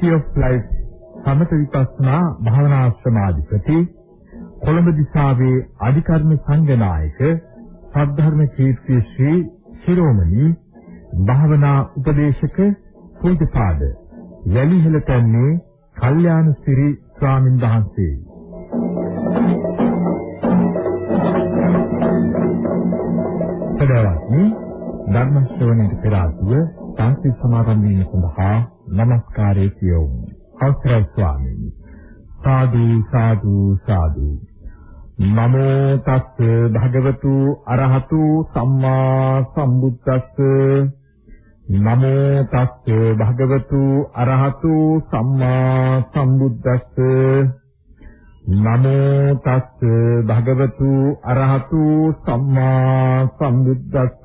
City of Life සමත විපස්සනා භාවනාශ්‍රමාධිපති කොළඹ දිසාවේ අධිකරණ සංඝනායක සද්ධර්ම කීර්ති ශ්‍රී ශිරෝමණී භාවනා උපදේශක පූජ්‍යපාද යලිහෙල තන්නේ කල්යාණ සිරි ස්වාමින් වහන්සේ. සදාවත්නි ධර්ම ශ්‍රවණයට පෙර ආතුව සංසි සමාදන් වීම සඳහා নমස්කාරය කියවමු. අවසරයි ස්වාමීනි. සාදු සාදු සාදු නමෝ තස්ස භගවතු අරහතු සම්මා සම්බුද්දස්ස නමෝ තස්ස භගවතු අරහතු සම්මා සම්බුද්දස්ස නමෝ තස්ස භගවතු අරහතු සම්මා සම්බුද්දස්ස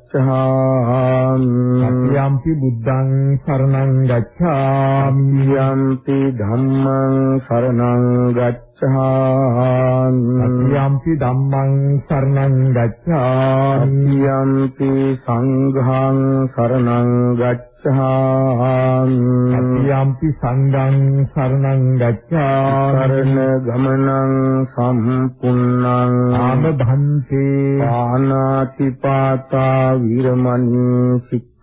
යම්පි බුද්ධං සරණං ගච්ඡාමි. යම්පි ධම්මං සරණං ගච්ඡාමි යම්පි ධම්මං සරණං ගච්ඡාමි. යම්පි සංඝං සරණං ගච්ඡාමි. යම්පි සංඝං සරණං ගච්ඡාමි. සරණ ගමනං සම්පුන්නං ආම භන්තේ පානාති පාතා විරමණී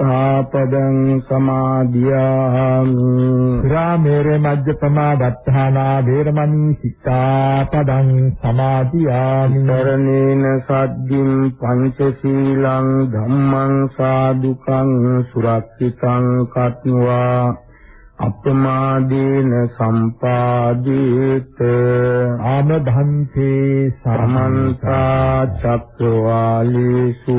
සික්ඛාපදං සමාදියාමි රාමේරේ මජ්ජපමා දත්තානා වේරමණී සික්ඛාපදං සමාදියාමි සරණේන සද්දින් පංචශීලං ධම්මං සාදුකං සුරක්ෂිතං කତ୍වා අප්‍රමාදේන සම්පාදේත ආමභන්තේ සමන්ත චක්කවාලේසු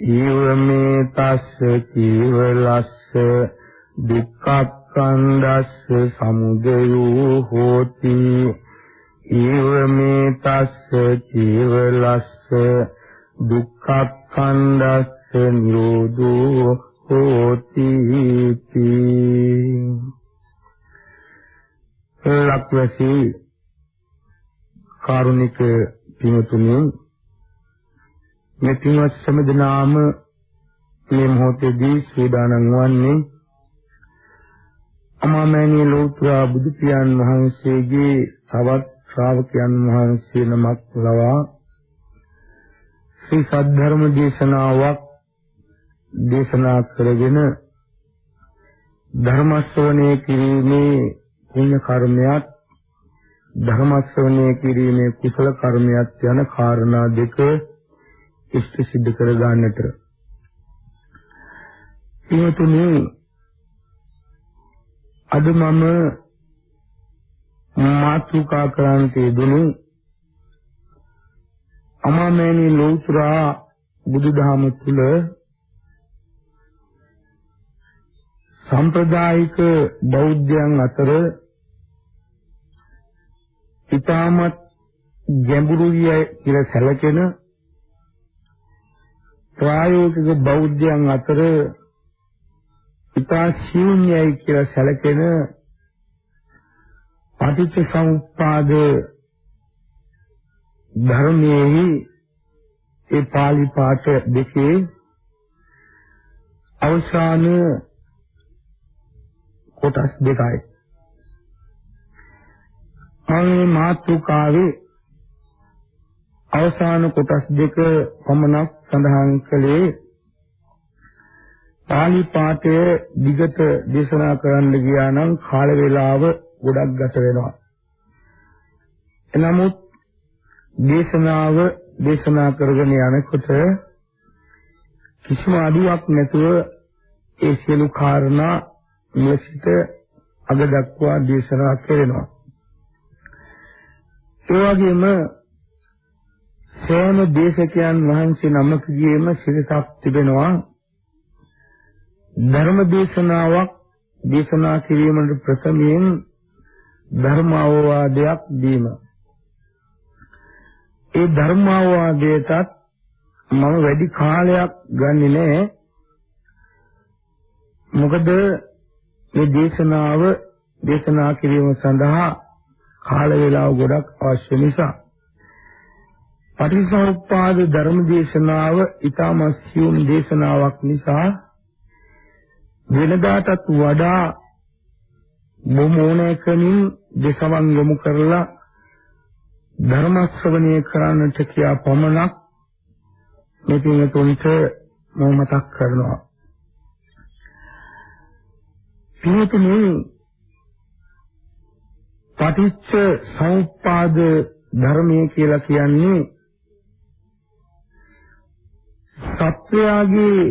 ඊවමේ තස්ස කීවලස්ස දුක්ඛක්ඛන්දස්ස සමුදයෝ හෝති. ඊව මේ තස්ස ජීවලස්ස දුක්ඛක්ඛන්දස්ස නිරෝධෝ හෝති. ලක්වැසි කාරුණික පින්තුනි මේ පින්වත් සමදනාම මේ මොහොතේදී සූදානම් වන්නේ අමාමෑණිය ලෝතුරා බුදු පියාණන් වහන්සේගේ තවත් ශ්‍රාවකයන් වහන්සේ නමක් ලවා ශ්‍රී සද්ධර්ම දේශනාවක් දේශනා කරගෙන ධර්ම ශ්‍රවණය කිරීමේ පුණ්‍ය කර්මයක් ධර්ම ශ්‍රවණය කිරීමේ කුසල කර්මයක් යන කාරණා දෙක ඉෂ්ට සිද්ධ කර ගන්නට. ඊතුනේ අද මම මාතුකා ක්‍රාන්තිය දුනු අමාමෑණී ලෝතුරා බුදුදහම තුල සම්ප්‍රදායික බෞද්ධයන් අතර ඊටමත් ගැඹුරුයි කියලා සැලකෙන ප්‍රායෝගික බෞද්ධයන් අතර ඊටා ශූන්‍යයි කියලා සැලකෙන පටිච්ච සමුප්පාද ධර්මයේ ඒ pāli පාඨ දෙකේ අවසාන කොටස් දෙකයි. මේ මාතෘකාවේ අවසාන කොටස් දෙක පමණක් සඳහන් කළේ pāli පාඨය දිගට දේශනා කරන්න ගියා නම් කාල වේලාව ගොඩක් ගත වෙනවා. එනමුත් දේශනාව දේශනා කරගෙන යනකොට කිසිම අඩුවක් නැතුව ඒ සියලු කාරණා මෙසිට අග දක්වා දේශනා කෙරෙනවා. ඒ වගේම සෑම දේශකයන් වහන්සේ නමකගේම සිරසක් තිබෙනවා ධර්ම දේශනාවක් දේශනා කිරීමට ප්‍රථමයෙන් ධර්ම අවවාදයක් දීම. ඒ ධර්ම අවවාදයටත් මම වැඩි කාලයක් ගන්නෙ නෑ. මොකද මේ දේශනාව දේශනා කිරීම සඳහා කාල වේලාව ගොඩක් අවශ්‍ය නිසා පටිච්චසමුප්පාද ධර්ම දේශනාව ඊටම සියුම් දේශනාවක් නිසා වෙනදාටත් වඩා මොමෝණකමින් දෙසවන් යොමු කරලා ධර්ම ශ්‍රවණය කරන්නට කියා පමණක් මෙතින් තුන්ට මම මතක් කරනවා. පිළිතුරු පටිච්ච සමුප්පාද ධර්මය කියලා කියන්නේ සත්‍යයගේ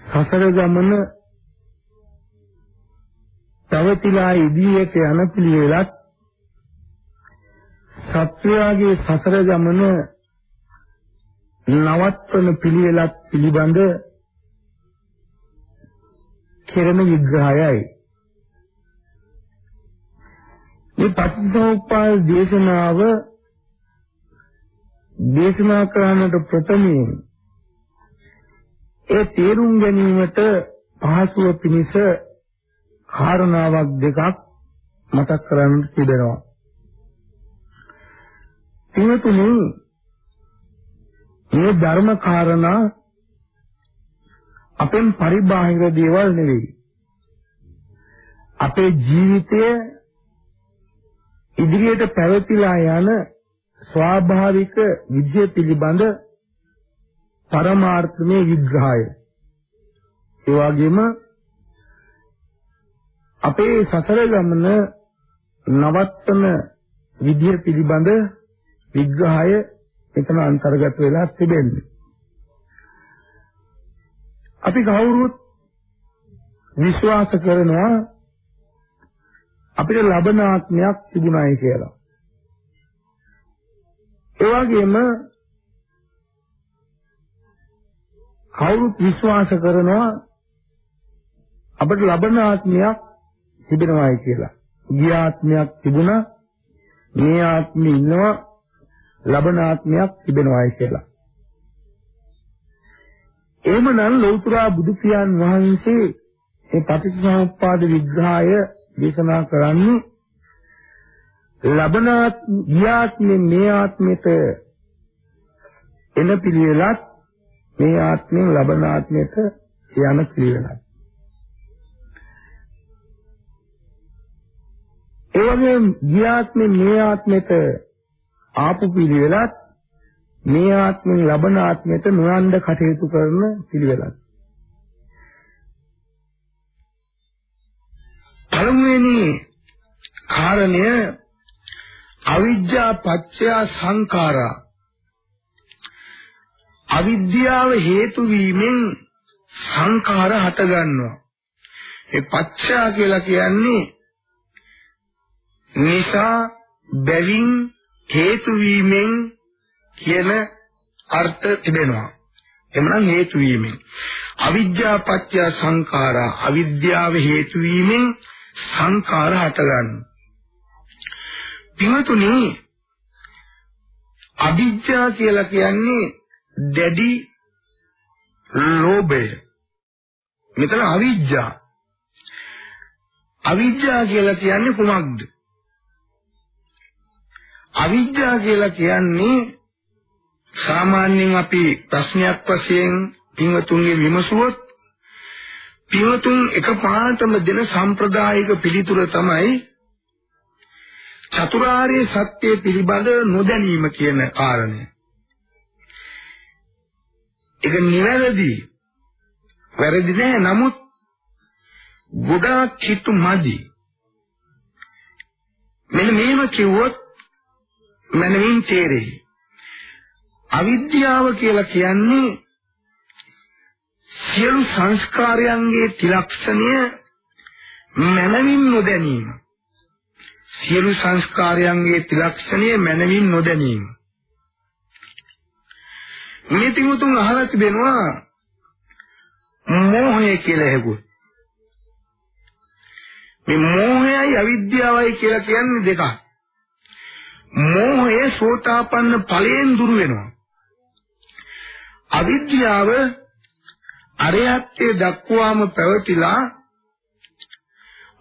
සසර ගමන තවතිලා ඉදිරියට යන පිළිවෙලත් සත්‍යයගේ සසර ගමන නවත්වන පිළිවෙලත් පිළිබඳ කෙරෙන විග්‍රහයයි. මේ පටිච්චසමුප්පාද දේශනාව දේශනා කරන්නට ප්‍රථමයෙන් ඒ තේරුම් ගැනීමට පහසුව පිණිස කාරණාවක් දෙකක් මතක් කරන්න තිබෙනවා. තිනතුනි මේ ධර්ම කාරණා අපෙන් පරිබාහිර දේවල් නෙවෙයි. අපේ ජීවිතය ඉදිරියට පැවතිලා යන ස්වාභාවික විද්‍ය පිළිබඳ පරමාර්ථමය විග්‍රහය. ඒ වගේම අපේ සසර ගමන නවත්තන විදිය පිළිබඳ විග්‍රහය එතන අන්තර්ගත වෙලා තිබෙන්නේ. අපි කවුරුත් විශ්වාස කරනවා අපිට ලබන ආත්මයක් තිබුණායි කියලා. ඒ වගේම කවුරුත් විශ්වාස කරනවා අපිට ලබන ආත්මයක් තිබෙනවායි කියලා. ගිය ආත්මයක් තිබුණා මේ ආත්මේ ඉන්නවා ලබන ආත්මයක් තිබෙනවායි කියලා. එහෙමනම් ලෞතර බුදු පියාණන් වහන්සේ මේ පටිච්චසමුප්පාද විග්‍රහය දේශනා කරන්නේ ලබනාත් ගියාත්මේ මේ ආත්මෙට එන පිළිවෙලත් මේ ආත්මෙන් ලබන ආත්මයට යන පිළිවෙලත් ඒ වගේම ගියාත්මේ මේ ආත්මෙට ආපු පිළිවෙලත් මේ ආත්මෙන් ලබන ආත්මයට නොයන්ද කටයුතු කරන පිළිවෙලක්. පළමුවෙනි කාරණය අවිද්‍යා පත්‍ය සංඛාරා අවිද්‍යාව හේතු වීමෙන් සංඛාර හට ගන්නවා. ඒ පත්‍ය කියලා කියන්නේ නිසා බැවින් හේතු වීමෙන් කියන අර්ථ තිබෙනවා. එමනම් හේතු වීමෙන් අවිද්‍යා පත්‍ය සංඛාරා අවිද්‍යාව හේතු වීමෙන් සංඛාර හටගන්නවා. පින්තුනි අවිද්‍යා කියලා කියන්නේ දැඩි ලෝභය. මෙතන අවිද්‍යා. අවිද්‍යා කියලා කියන්නේ කුමක්ද? අවිද්‍යා කියලා කියන්නේ සාමාන්‍යයෙන් අපි ප්‍රශ්නයක් වශයෙන් පින්වතුන්ගේ විමසුවොත් පින්වතුන් එකපාරටම දෙන සම්ප්‍රදායික පිළිතුර තමයි චතුරාර්ය සත්‍ය පිළිබඳ නොදැනීම කියන කාරණය. ඒක නිවැරදි. වැරදි නෑ නමුත් ගොඩාක් කිතු මදි. මෙන්න මේව කිව්වොත් මනමින් තේරෙයි. අවිද්‍යාව කියලා කියන්නේ සියලු සංස්කාරයන්ගේ ත්‍රිලක්ෂණය මනමින් නොදැනීම. සියලු සංස්කාරයන්ගේ ත්‍රිලක්ෂණය මනමින් නොදැනීම. මේ තිමුතුන් අහලා තිබෙනවා මෝහය කියලා හෙගුත්. මේ මෝහයයි අවිද්‍යාවයි කියලා කියන්නේ දෙකක්. මෝහය සෝතාපන්න ඵලයෙන් දුර වෙනවා. අවිද්‍යාව අරහත්ත්වයට දක්වාම පැවතිලා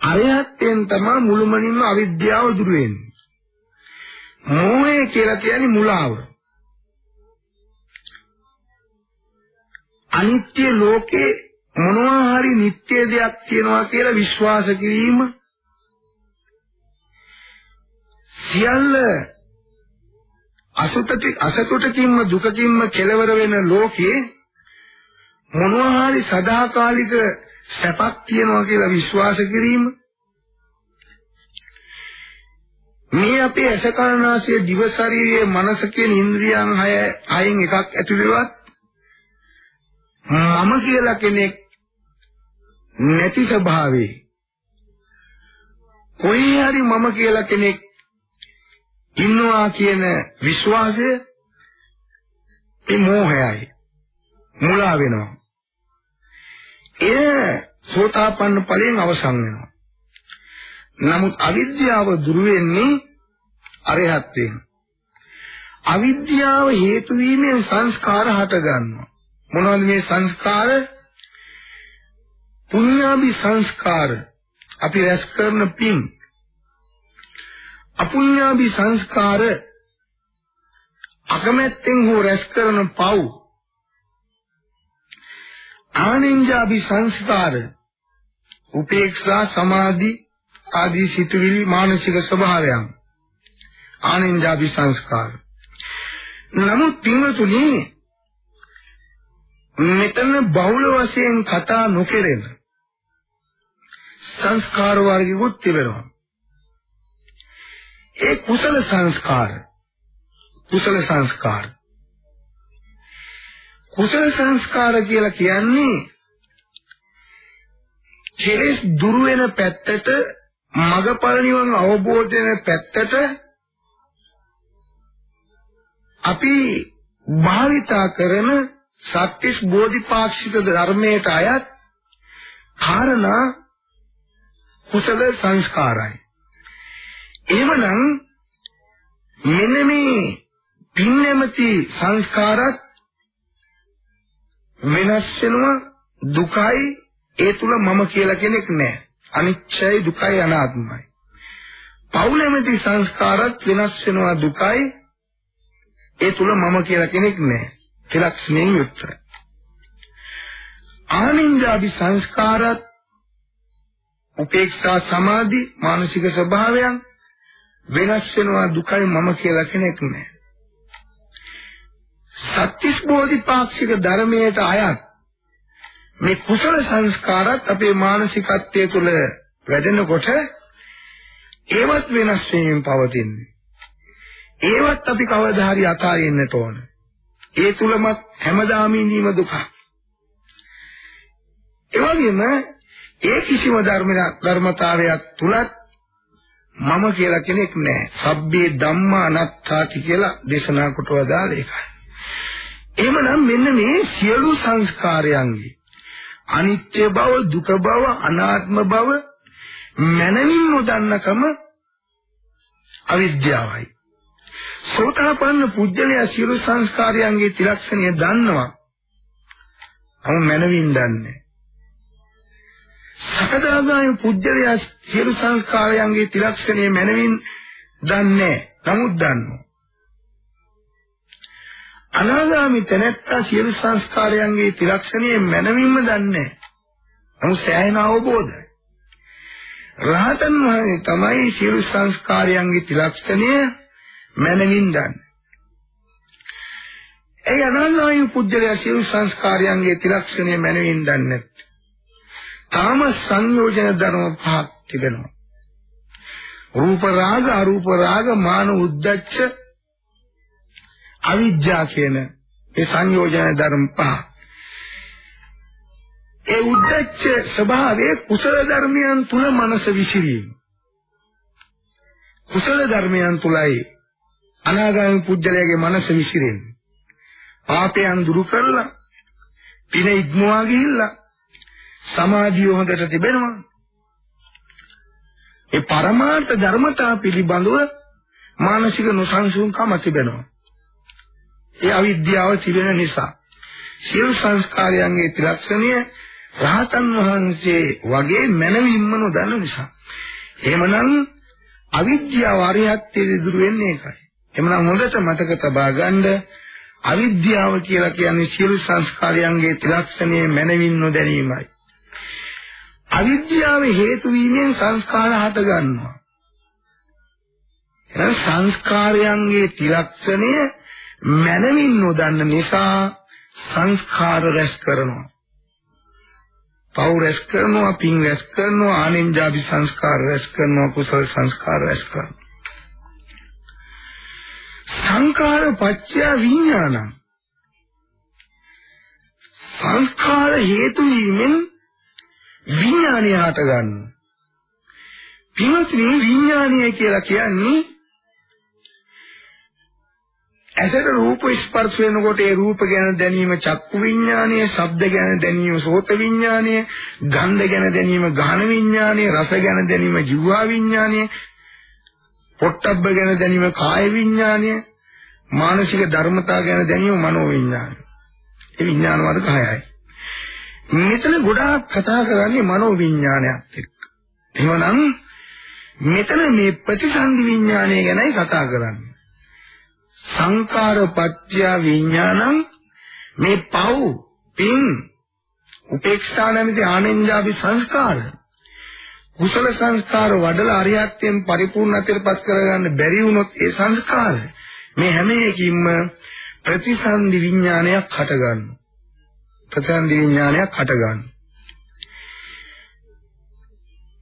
අරහත්යෙන් තමයි මුළුමනින්ම අවිද්‍යාව දුර වෙන්නේ. මෝහය කියලා කියන්නේ මුලාව. අනිත්‍ය ලෝකේ මොනවා හරි නිත්‍ය දෙයක් තියෙනවා කියලා විශ්වාස කිරීම සියල්ල අසුතටි අසතුටකින්ම දුකකින්ම කෙලවර වෙන ලෝකේ මොනවා හරි සදාකාලික සැපක් තියනවා කියලා විශ්වාස කිරීම. මේ අපේ අසකරණාසය දිව ශරීරයේ මනස කියන ඉන්ද්‍රියන් හය අයින් එකක් ඇතුළේවත් මම කියලා කෙනෙක් නැති ස්වභාවේ කොයි හරි මම කියලා කෙනෙක් ඉන්නවා කියන විශ්වාසය ඒ මෝහයයි මුලා වෙනවා. එය සෝතාපන්න ඵලයෙන් අවසන් වෙනවා. නමුත් අවිද්‍යාව දුරු වෙන්නේ අරහත්යෙන්. අවිද්‍යාව හේතු වීමෙන් සංස්කාර හට ගන්නවා. මොනවද මේ සංස්කාර? පුඤ්ඤාභි සංස්කාර. අපි රැස් කරන පින්. අපුඤ්ඤාභි සංස්කාර අකමැත්තෙන් හෝ රැස් කරන පව්. ආනින්ජාභි සංස්කාර. උපේක්ෂා සමාධි ආදී සිතුවිලි මානසික ස්වභාවයන්. ආනින්ජාභි සංස්කාර. නමුත් පින්වතුනි මෙතන බහුල වශයෙන් කතා නොකරන සංස්කාර වර්ගිකුත් තිබෙනවා. ඒ කුසල සංස්කාර කුසල සංස්කාර. කුසල සංස්කාර කියලා කියන්නේ කෙලෙස් දුරු වෙන පැත්තට මගපල නිවන් අවබෝධ වෙන පැත්තට අපි භාවිතා කරන සත්‍තිස් බෝධිපාක්ෂික ධර්මයට අයත් කාරණා කුසල සංස්කාරයි. එවනම් මෙන්න මේ පින්නමති සංස්කාරත් වෙනස් වෙනවා දුකයි ඒ තුල මම කියලා කෙනෙක් නැහැ. අනිච්චයි දුකයි අනාත්මයි. පෞලෙමති සංස්කාරත් වෙනස් වෙනවා දුකයි ඒ තුල මම කියලා කෙනෙක් නැහැ. තිලක්ෂණයෙන් යුක්තයි. ආනින්ජාදි සංස්කාරත් උපේක්ෂා සමාධි මානසික ස්වභාවයන් වෙනස් වෙනවා දුකයි මම කියලා කෙනෙක් නැහැ. සත්‍තිස් බෝධිපාක්ෂික ධර්මයට අයත් මේ කුසල සංස්කාරත් අපේ මානසිකත්වය තුළ වැඩෙනකොට ඒවත් වෙනස් වෙමින් පවතින්නේ. ඒවත් අපි කවදා හරි අතාරින්නට ඕනේ. ඒ තුලමත් හැමදාම ඉඳීම දුක. ඒ වගේම ඒ කිසිම ධර්ම ධර්මතාවයක් තුලත් මම කියලා කෙනෙක් නැහැ. සබ්බේ ධම්මා අනත්තාති කියලා දේශනා කොට වදාළ එකයි. එහෙමනම් මෙන්න මේ සියලු සංස්කාරයන්ගේ අනිත්‍ය බව, දුක බව, අනාත්ම බව මනමින් නොදන්නකම අවිද්‍යාවයි. සෝතාපන්න පුජ්‍යලයා සියලු සංස්කාරයන්ගේ ත්‍රිලක්ෂණය දන්නවා. අම මනමින් දන්නේ. සකදාගාමී පුජ්‍යලයා සියලු සංස්කාරයන්ගේ ත්‍රිලක්ෂණය මනමින් දන්නේ. නමුත් දන්නවා. අනාගාමී තැනැත්තා සියලු සංස්කාරයන්ගේ ත්‍රිලක්ෂණය මනමින්ම දන්නේ. නමුත් සෑහෙන අවබෝධයි. රහතන් වහන්සේ තමයි සියලු සංස්කාරයන්ගේ ත්‍රිලක්ෂණය මනමින් දන්නේ. ඒ අනන්‍යයි පුජ්‍යලයා සියලු සංස්කාරයන්ගේ ත්‍රිලක්ෂණය මනමින් දන්නේ. තාම සංයෝජන ධර්ම පහක් තිබෙනවා. රූප රාග අරූප රාග මාන උද්දච්ච අවිජ්ජා කියන මේ සංයෝජන ධර්ම පහ. ඒ උද්දච්ච ස්වභාවයේ කුසල ධර්මයන් තුල මනස විසිරීම. කුසල ධර්මයන් තුලයි අනාගාමී පුජ්‍යලයාගේ මනස විසිරෙන්නේ. පාපයන් දුරු කරලා පින ඉක්මවා ගිහිල්ලා සමාධිය හොඳට තිබෙනවා. ඒ පරමාර්ථ ධර්මතා පිළිබඳව මානසික නොසන්සුන්කම තිබෙනවා. ඒ අවිද්‍යාව තිබෙන නිසා සියලු සංස්කාරයන්ගේ ත්‍රිලක්ෂණය රහතන් වහන්සේ වගේ මනවින්ම නොදන්න නිසා. එහෙමනම් අවිද්‍යාව අරිහත්ත්වයේ දුරු වෙන්නේ ඒකයි. එහෙමනම් හොඳට මතක තබා ගන්න අවිද්‍යාව කියලා කියන්නේ සියලු සංස්කාරයන්ගේ ත්‍රිලක්ෂණයේ මනවින් නොදැනීමයි. අවිද්‍යාව හේතු වීමෙන් සංස්කාර හට ගන්නවා. එහෙනම් සංස්කාරයන්ගේ ත්‍රිලක්ෂණය මනමින් නොදන්න නිසා සංස්කාර රැස් කරනවා. පව් රැස් කරනවා, පින් රැස් කරනවා, ආනෙන්ජාපි සංස්කාර රැස් කරනවා, කුසල සංස්කාර රැස් කරනවා. සංඛාර පත්‍ය විඥානං සංස්කාර හේතු වීමෙන් විඥානය හට ගන්නවා. පින්වත්නි විඥානය කියලා කියන්නේ ඇසට රූප ස්පර්ශ වෙනකොට ඒ රූප ගැන දැනීම චක්කු විඥානය, ශබ්ද ගැන දැනීම සෝත විඥානය, ගන්ධ ගැන දැනීම ගාන විඥානය, රස ගැන දැනීම ජීවා විඥානය, පොට්ටබ්බ ගැන දැනීම කාය විඥානය, මානසික ධර්මතා ගැන දැනීම මනෝ විඥානය. ඒ විඥාන වර්ග 6යි. මෙතන ගොඩාක් කතා කරන්නේ මනෝ විඥානයත් එක්ක. එහෙමනම් මෙතන මේ ප්‍රතිසන්දි විඥානය ගැනයි කතා කරන්නේ. සංකාර පත්‍ය විඥානං මේ පව් පින් උපේක්ෂා නැමැති ආනෙන්ජාපි සංස්කාර කුසල සංස්කාර වඩලා අරියත්යෙන් පරිපූර්ණත්වයට කරගන්න බැරි වුණොත් ඒ සංස්කාර මේ හැම එකකින්ම ප්‍රතිසන්දි විඥානයක් හටගන්නවා ප්‍රතිසන්දි විඥානයක් හටගන්නවා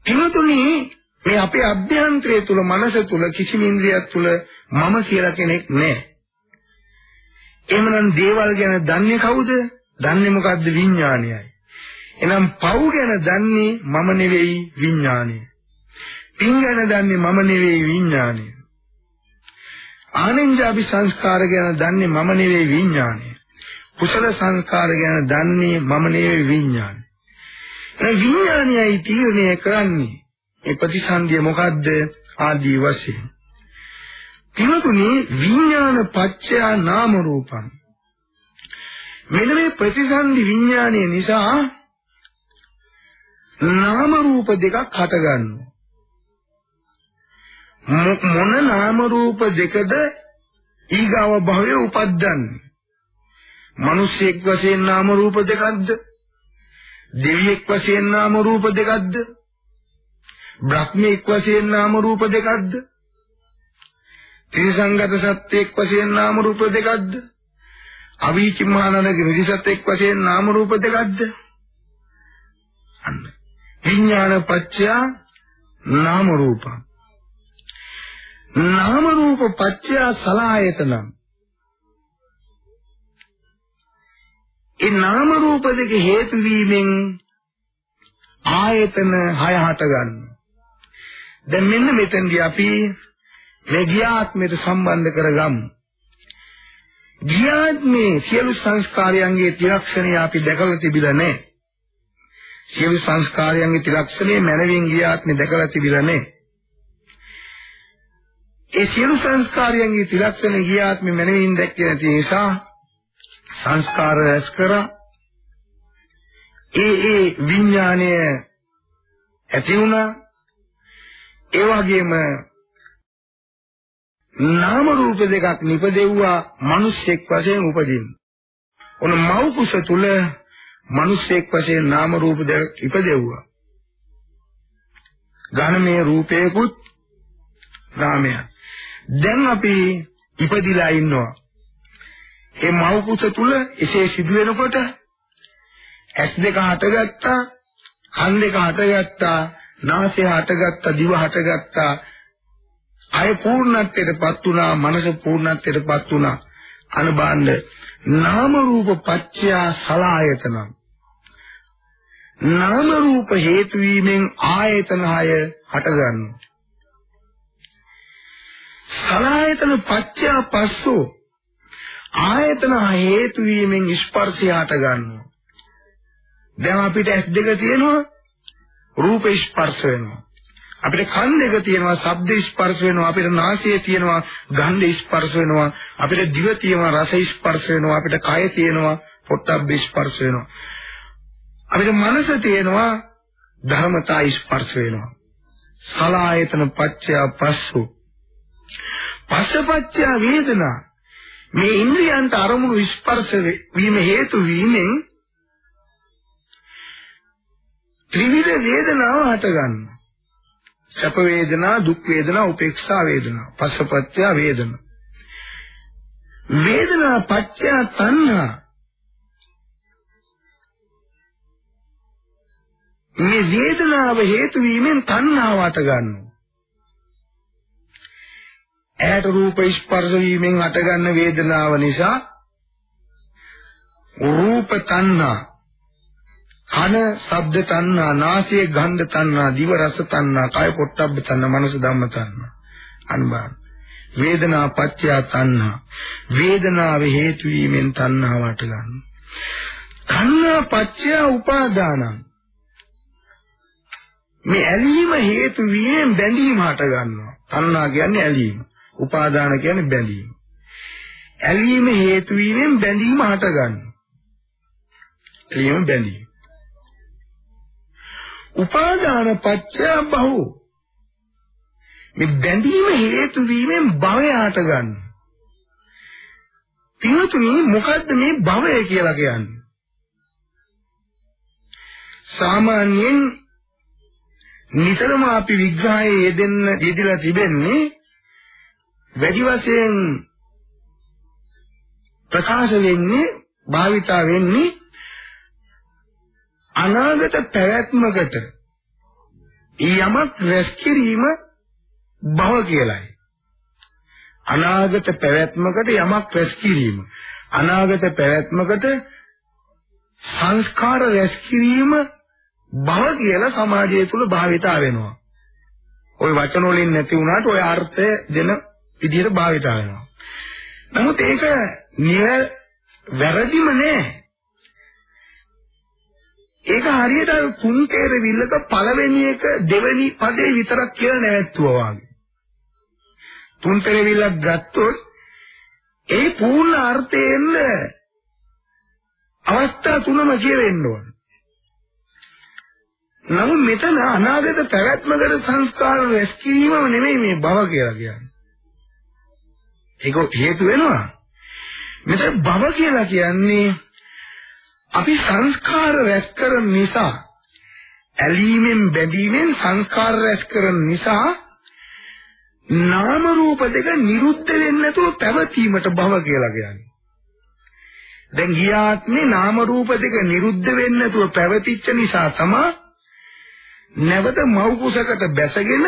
එනතුනි මේ අපේ අභ්‍යන්තරය තුල මනස තුල කිසිම ඉන්ද්‍රියක් තුල මම කියලා කෙනෙක් නැහැ. එහෙමනම් දේවල් ගැන දන්නේ කවුද? දන්නේ මොකද්ද විඥානයයි. එහෙනම් පව් ගැන දන්නේ මම නෙවෙයි විඥානය. පින් ගැන දන්නේ මම නෙවෙයි විඥානය. ආනන්ජාපි සංස්කාර ගැන දන්නේ මම නෙවෙයි විඥානය. කුසල සංස්කාර ගැන දන්නේ මම නෙවෙයි විඥානය. ඒ විඥානයයි තීරණය කරන්නේ. ඒ ප්‍රතිසන්දිය මොකද්ද? ආදී වශයෙන්. පිනතුනි විඥාන පත්‍ය නාම රූපං. මෙන්න මේ ප්‍රතිසන්දි විඥානය නිසා නාම රූප දෙකක් හට ගන්නවා මොන නාම රූප දෙකද ඊගාව භවයේ උපද්දන්නේ? මිනිසෙක් වශයෙන් නාම රූප දෙකක්ද? දෙවියෙක් වශයෙන් නාම රූප දෙකක්ද? බ්‍රහ්මෙක් වශයෙන් නාම රූප දෙකක්ද? ත්‍රිසංගත සත්‍යයක් වශයෙන් නාම රූප දෙකක්ද? අවීචි මහානන්දගේ විදිසත්‍යයක් වශයෙන් නාම රූප දෙකක්ද? අන්න. විඥාන පත්‍ය නාම රූප නාම රූප පත්‍ය සලායතන ඒ නාම රූප දෙක හේතු වීමෙන් ආයතන හය හට ගන්නවා දැන් මෙන්න මෙතෙන්දී අපි මේ ගියාත්මයට සම්බන්ධ කරගමු. ගියාත්මේ සියලු සංස්කාරයන්ගේ ත්‍රිලක්ෂණය අපි දැකලා තිබිලා නැහැ. සියලු සංස්කාරයන්ගේ ත්‍රිලක්ෂණය මනවින් ගියාත්මේ දැකලා තිබිලා නැහැ. ඒ සියලු සංස්කාරයන්ගේ ත්‍රිලක්ෂණ ගියාත්මේ මනවින් දැක්කේ නැති නිසා සංස්කාර රැස් කරා ඒ ඒ විඥාණය ඇති වුණා ඒ වගේම නාම රූප දෙකක් නිපදෙව්වා මිනිස්සෙක් වශයෙන් උපදින්න. ඔන්න මව් කුස තුල මිනිස්සෙක් වශයෙන් නාම රූප දෙකක් ඉපදෙව්වා. ඝනමේ රූපේකුත් නාමයක්. දැන් අපි ඉපදිලා ඉන්නවා. ඒ මව් කුස තුල එසේ සිදු වෙනකොට ඇස් දෙක හටගත්තා, කන් දෙක හටගත්තා, නාසය හටගත්තා, දිව හටගත්තා, අය පූර්ණත්වයටපත් වුණා මනස පූර්ණත්වයටපත් වුණා. අනබාණ්ඩ නාම රූප පත්‍ය සලායතන. නාම රූප හේතු වීමෙන් ආයතන හය හටගන්නවා. සලායතන පත්‍ය පස්සෝ ආයතන හේතු වීමෙන් ස්පර්ශය හටගන්නවා දැන් අපිට ඇස් දෙක තියෙනවා රූප ස්පර්ශ වෙනවා. අපිට කන් දෙක තියෙනවා ශබ්ද ස්පර්ශ වෙනවා අපිට නාසය තියෙනවා ගන්ධ ස්පර්ශ වෙනවා අපිට දිව තියෙනවා රස ස්පර්ශ වෙනවා අපිට කය තියෙනවා පොට්ටබ්බ ස්පර්ශ වෙනවා. අපිට මනස තියෙනවා ධර්මතා ස්පර්ශ වෙනවා. සලායතන පත්‍ය පස්සු පස්සපත්‍ය වේදනා. මේ ඉන්ද්‍රියන්ට අරමුණු ස්පර්ශ වීම හේතු වීමෙන් ත්‍රිවිධ වේදනාව හට ගන්නවා සැප වේදනා දුක් වේදනා උපේක්ෂා වේදනා. පස්සපත්‍ය වේදනා. වේදනා පත්‍ය තණ්හා. මේ වේදනාව හේතු වීමෙන් තණ්හාව අට ගන්නවා ඇහැට රූප ස්පර්ශ වීමෙන් අටගන්න වේදනාව නිසා රූප තණ්හා කන ශබ්ද තණ්හා නාසය ගන්ධ තණ්හා දිව රස තණ්හා කය පොට්ටබ්බ තණ්හා මනස ධම්ම තණ්හා. අනුබාන. වේදනා පත්‍ය තණ්හා. වේදනාව හේතු වීමෙන් තණ්හාවට ගන්න තණ්හා පත්‍ය උපාදානං. මේ ඇලීම හේතු වීමෙන් බැඳීම හට ගන්නවා තණ්හා කියන්නේ ඇලීම. උපාදාන කියන්නේ බැඳීම ඇලීම හේතු වීමෙන් බැඳීම හට ගන්නවා ඇලීම බැඳීම උපාදාන පත්‍ය බහු මේ බැඳීම හේතු වීමෙන් භවය හට ගන්න. පින්තුනි මොකද්ද මේ භවය කියලා කියන්නේ? සාමාන්‍යයෙන් නිතරම අපි විග්‍රහයේ යෙදෙන්න යෙදලා තිබෙන්නේ වැඩි වශයෙන් ප්‍රකාශ වෙන්නේ භාවිතා වෙන්නේ අනාගත පැවැත්මකට යමක් රැස් කිරීම භව කියලයි. අනාගත පැවැත්මකට යමක් රැස් කිරීම. අනාගත පැවැත්මකට සංස්කාර රැස් කිරීම භව කියලා සමාජය තුල භාවිතා වෙනවා. ওই වචන වලින් නැති වුණාට ওই අර්ථය දෙන විදිහට භාවිතා වෙනවා. නමුත් ඒක නිවැ වැරදිම නෑ. ඒක හරියට තුන් තේරවිල්ලක පළවෙනි එක දෙවෙනි පදේ විතරක් කියලා නැවැත්තුවා වගේ. තුන් පෙරවිල්ලක් ගත්තොත් ඒ පූර්ණ අර්ථයෙන් අවස්ථා තුනම කියවෙන්න ඕන. නමුත් මෙතන අනාගත පැවැත්මකට සංස්කාර රැස් කිරීමම නෙමෙයි මේ භව කියලා කියන්නේ. ඒක හේතු වෙනවා. මෙතන භව කියලා කියන්නේ අපි සංස්කාර රැස් කරන නිසා ඇලීමෙන් බැඳීමෙන් සංස්කාර රැස් කරන නිසා නාම රූප දෙක නිරුද්ධ වෙන්නේ නැතුව පැවතීමට භව කියලා කියන්නේ. දැන් ගියාත්මේ නාම රූප දෙක නිරුද්ධ වෙන්නේ නැතුව පැවතිච්ච නිසා තමයි නැවත මව් කුසකට බැසගෙන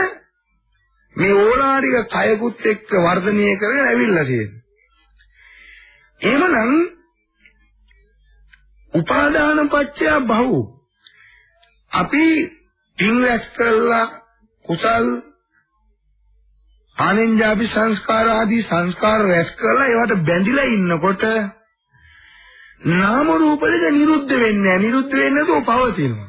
මේ ඕලාරික කයකුත් එක්ක වර්ධනය කරගෙන ඇවිල්ලා තියෙන්නේ. එහෙමනම් උපාදාන පත්‍ය බහු අපි පින් රැස් කළා කුසල් ආනෙන්ජාපි සංස්කාර ආදී සංස්කාර රැස් කරලා ඒවට බැඳිලා ඉන්නකොට නාම රූප දෙක නිරුද්ධ වෙන්නේ නැහැ. නිරුද්ධ වෙන්නේ නැතුව පවතිනවා.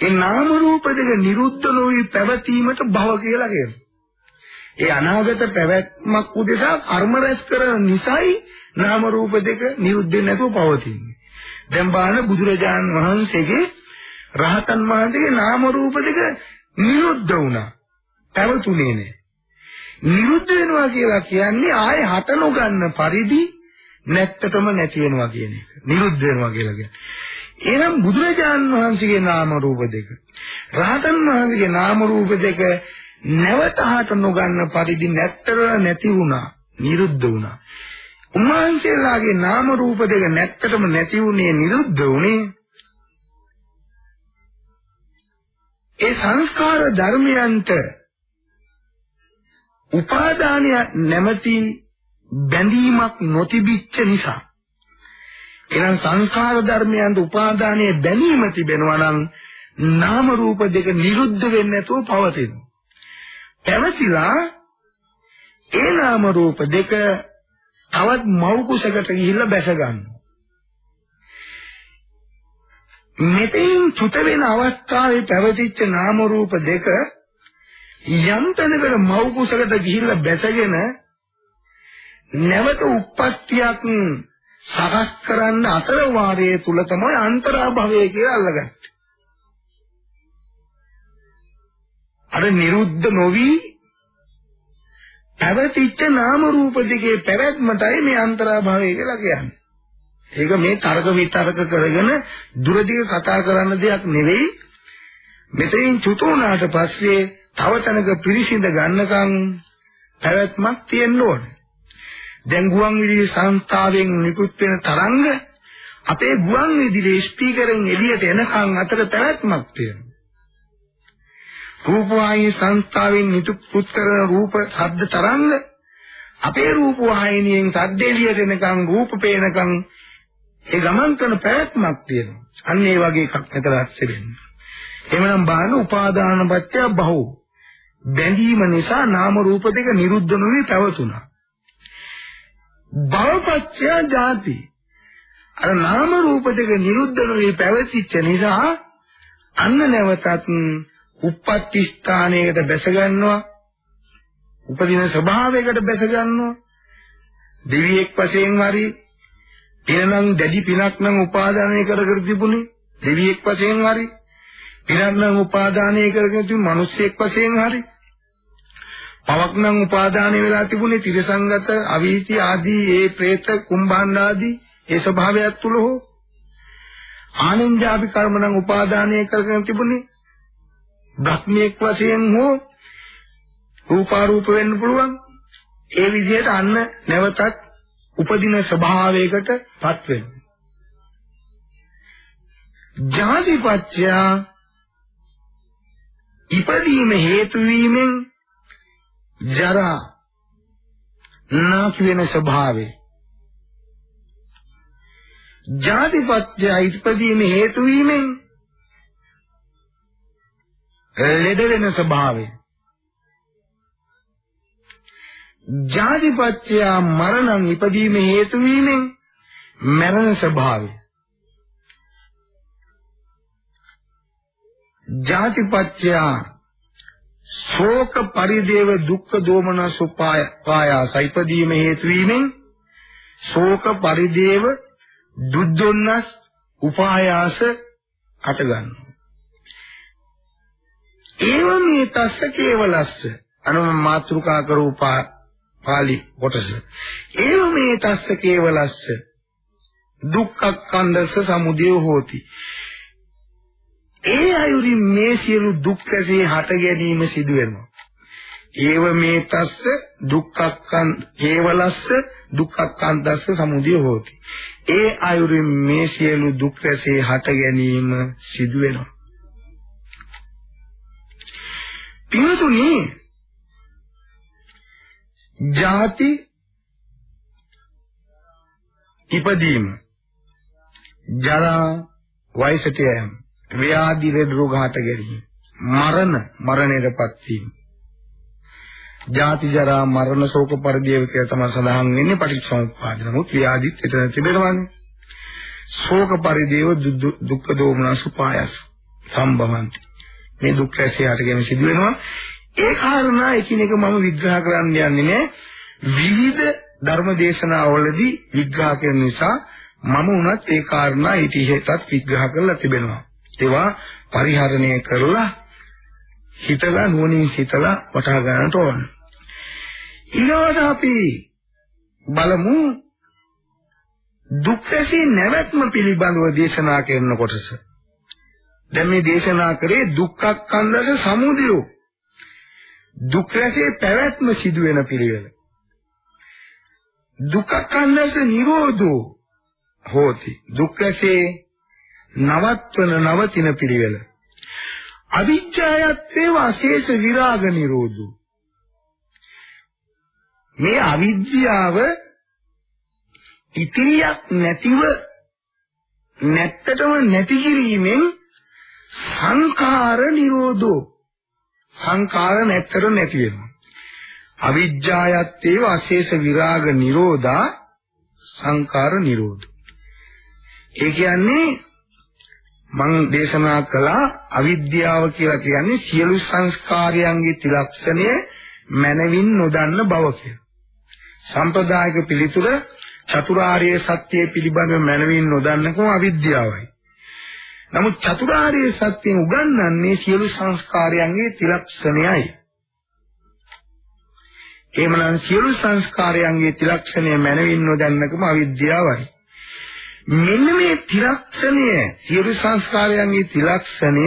ඒ නාම රූප දෙක නිරුද්ධ නොවි පැවතීමට භව කියලා කියනවා ඒ අනාගත පැවැත්මක් උදෙසා කර්ම රැස් කරන නිසායි නාම රූප දෙක නිරුද්ධ වෙන්නේ නැතුව පවතින්නේ දැන් බලන්න බුදුරජාන් වහන්සේගේ රහතන් වහන්සේගේ නාම රූප දෙක නිරුද්ධ වුණා පැවතුනේ නැහැ නිරුද්ධ වෙනවා කියලා කියන්නේ ආයේ හට නොගන්න පරිදි නැත්තටම නැති වෙනවා කියන එක. නිරුද්ධ වෙනවා කියලා කියන්නේ. එහෙනම් බුදුරජාන් වහන්සේගේ නාම රූප දෙක රහතන් වහන්සේගේ නාම රූප දෙක නැවත හට නොගන්න පරිදි නැත්තර නැති වුණා. නිරුද්ධ වුණා. උන්වහන්සේලාගේ නාම රූප දෙක නැත්තටම නැති වුණේ නිරුද්ධ වුණේ ඒ සංස්කාර ධර්මයන්ට උපාදානය නැමැති බැඳීමක් නොතිබිච්ච නිසා එනම් සංස්කාර ධර්මයන්ට උපාදානයේ බැඳීම තිබෙනවා නම් නාම රූප දෙක නිරුද්ධ වෙන්නේ නැතුව පවතිනවා. පැවතිලා ඒ නාම රූප දෙක තවත් මව් කුසකට ගිහිල්ලා බැස ගන්නවා. මෙතෙන් චුත වෙන අවස්ථාවේ පැවතිච්ච නාම රූප දෙක යම් තැනකට මව් කුසකට ගිහිල්ලා බැසගෙන නැවත උප්පත්තියක් සකස් කරන්න අතර වාරයේ තුල තමයි අන්තරාභවය කියලා අල්ලගත්තේ. අර නිරුද්ධ නොවි පැවතිච්ච නාම රූප දෙකේ පැවැත්මටයි මේ අන්තරාභවය කියලා කියන්නේ. ඒක මේ තරක විතරක කරගෙන දුරදිග කතා කරන්න දෙයක් නෙවෙයි. මෙතෙන් චුත වුණාට පස්සේ තව තැනක පිරිසිඳ ගන්නකම් පැවැත්මක් තියෙන්න ඕනේ. දැන් ගුවන් විදුලි සංස්ථාවෙන් නිකුත් වෙන තරංග අපේ ගුවන් විදුලි ස්පීකරෙන් එළියට එනකන් අතර පැවැත්මක් තියෙනවා. රූපවාහිනී සංස්ථාවෙන් නිකුත් කරන රූප ශබ්ද තරංග අපේ රූපවාහිනියෙන් ශබ්ද එළියට එනකන් රූප පේනකන් ඒ ගමන් කරන පැවැත්මක් තියෙනවා. අන්න ඒ වගේ එකක් මෙතන ඇස්සේ වෙන්නේ. එhmenan බාන උපාදාන පත්‍ය බහුව බැඳීම නිසා නාම රූප දෙක නිරුද්ධ නොවි පැවතුණා. භවපත්‍ය ජාති. අර නාම රූප දෙක නිරුද්ධ නොවි පැවතිච්ච නිසා අන්න නැවතත් උප්පත්ති ස්ථානයකට බැස ගන්නවා. උපදින ස්වභාවයකට බැස ගන්නවා. දෙවියෙක් වශයෙන් හරි පිනනම් දැඩි පිනක් නම් උපාදානය කර කර තිබුණේ. දෙවියෙක් වශයෙන් හරි පිනක් නම් උපාදානය කරගෙන තිබුණේ. මිනිස්සෙක් වශයෙන් හරි පවක් නම් උපාදානය වෙලා තිබුණේ තිරසංගත අවීති ආදී ඒ പ്രേත කුම්භාණ්ඩ ආදී ඒ ස්වභාවයක් තුල හෝ. ආනන්ජාපි කර්ම නම් උපාදානය කරගෙන තිබුණේ භක්මියෙක් වශයෙන් හෝ රූපාරූප වෙන්න පුළුවන්. ඒ විදිහට අන්න නැවතත් උපදින ස්වභාවයකට පත් වෙනවා. ජාතිපත්‍ය ඉපදීම හේතු වීමෙන් ජරා නැති වෙන ස්වභාවය. ජාතිපත්‍ය ඉපදීම හේතු වීමෙන් ලෙඩ වෙන ස්වභාවය. ජාතිපත්‍ය මරණං ඉපදීම හේතු වීමෙන් මරණ ස්වභාවය. ජාතිපත්‍ය ශෝක පරිදේව දුක්ඛ දෝමනස් උපාය පායාස ඉපදීම හේතු වීමෙන් ශෝක පරිදේව දුද්දොන්නස් උපායාස අට ගන්නවා. ඒව මේ තස්ස කේවලස්ස අනුම මාත්‍රිකා කරූපා පාලි කොටස. ඒව මේ තස්ස කේවලස්ස දුක්ඛක්ඛන්දස්ස සමුදය හෝති. ඒ අයුරින් මේ සියලු දුක් රැසේ හට ගැනීම සිදු වෙනවා. ඒව මේ තස්ස දුක්ඛක්ඛන් කේවලස්ස දුක්ඛක්ඛන්දස්ස සමුදය හෝති. ඒ අයුරින් මේ සියලු දුක් රැසේ හට ගැනීම සිදු වෙනවා. පින්තුනි ජාති ඉපදීම ජරා වයසට යෑම ව්‍යාධි රෝග හට ගැනීම මරණ මරණයටපත් වීම. ජාති ජරා මරණ ශෝක පරිදේව කියලා තමයි සඳහන් වෙන්නේ පටිච්චසමුප්පාද. නමුත් ව්‍යාධිත් එතන තිබෙනවානේ. ශෝක පරිදේව දුක්ඛ දෝමනස් උපායස් සම්භවಂತಿ. මේ දුක් රැසේ හටගෙන සිදු වෙනවා ඒ කාරණා එකිනෙක මම විග්‍රහ කරන්න යන්නේ නෑ. විවිධ ධර්ම දේශනාවලදී විග්‍රහ කරන නිසා මම උනත් ඒ කාරණා ඊට ඉහතත් විග්‍රහ කරලා තිබෙනවා. ඒවා පරිහරණය කරලා හිතලා නුවණින් හිතලා වටහා ගන්නට ඕන ඊළඟට අපි බලමු දුක් රැසී නැවැත්ම පිළිබඳව දේශනා කරන කොටස දැන් මේ දේශනා කරේ දුක්ඛක්ඛන්දස සමුදය. දුක් රැසේ පැවැත්ම සිදු වෙන පිළිවෙල. දුක්ඛක්ඛන්දස නිරෝධෝ හෝති. දුක් රැසේ නවත්වන නවතින පිළිවෙල. අවිජ්ජායත්තේ වාසේස විරාග නිරෝධෝ. මේ අවිද්‍යාව ඉතිරියක් නැතිව නැත්තටම නැති කිරීමෙන් සංඛාර නිරෝධෝ සංඛාර නැත්තර නැති වෙනවා අවිජ්ජායත්තේ අශේෂ විරාග නිරෝධා සංඛාර නිරෝධ ඒ කියන්නේ මම දේශනා කළා අවිද්‍යාව කියලා කියන්නේ සියලු සංස්කාරයන්ගේ ත්‍රිලක්ෂණය මනවින් නොදන්න බව කියලා. සම්ප්‍රදායික පිළිතුර චතුරාර්ය සත්‍ය පිළිබඳව මනවින් නොදන්නකම අවිද්‍යාවයි. නමුත් චතුරාර්ය සත්‍යයෙන් උගන්වන්නේ සියලු සංස්කාරයන්ගේ ත්‍රිලක්ෂණයයි. එහෙමනම් සියලු සංස්කාරයන්ගේ ත්‍රිලක්ෂණය මනවින් නොදන්නකම අවිද්‍යාවයි. මෙන්න මේ ත්‍රිලක්ෂණය සියලු සංස්කාරයන්ගේ ත්‍රිලක්ෂණය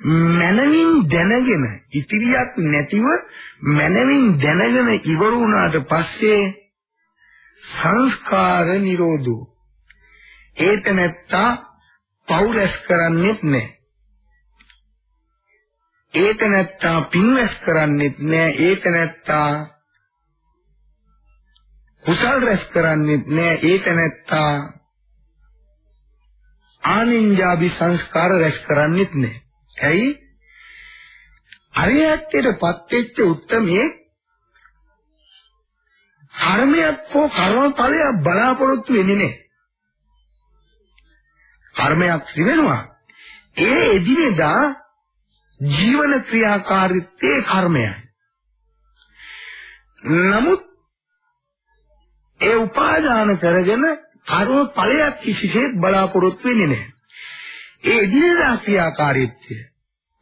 මනවින් දැනගෙන ඉතිරියක් නැතිව මනවින් දැනගෙන ඉවර වුණාට පස්සේ සංස්කාර නිරෝධෝ ඒත නැත්තා පව් රැස් කරන්නේත් නැහැ. ඒක නැත්තා පින් රැස් කරන්නේත් නැහැ. ඒක නැත්තා කුසල් රැස් කරන්නේත් නැහැ. ඒක නැත්තා ආනින්ජාබි සංස්කාර රැස් කරන්නේත් නැහැ. ඇයි? අරියත්තේටපත් වෙච්ච උත්මයේ කර්මයක් හෝ කර්මඵලයක් බලාපොරොත්තු වෙන්නේ නැහැ. කර්මයක් තිබෙනවා. ඒ එදිනෙදා ජීවන ක්‍රියාකාරීත්වයේ කර්මයයි. නමුත් ඒ උපාදාන කරගෙන කර්ම ඵලයක් කිසිසේත් බලාපොරොත්තු වෙන්නේ නැහැ. ඒ එදිනෙදා ක්‍රියාකාරීත්වය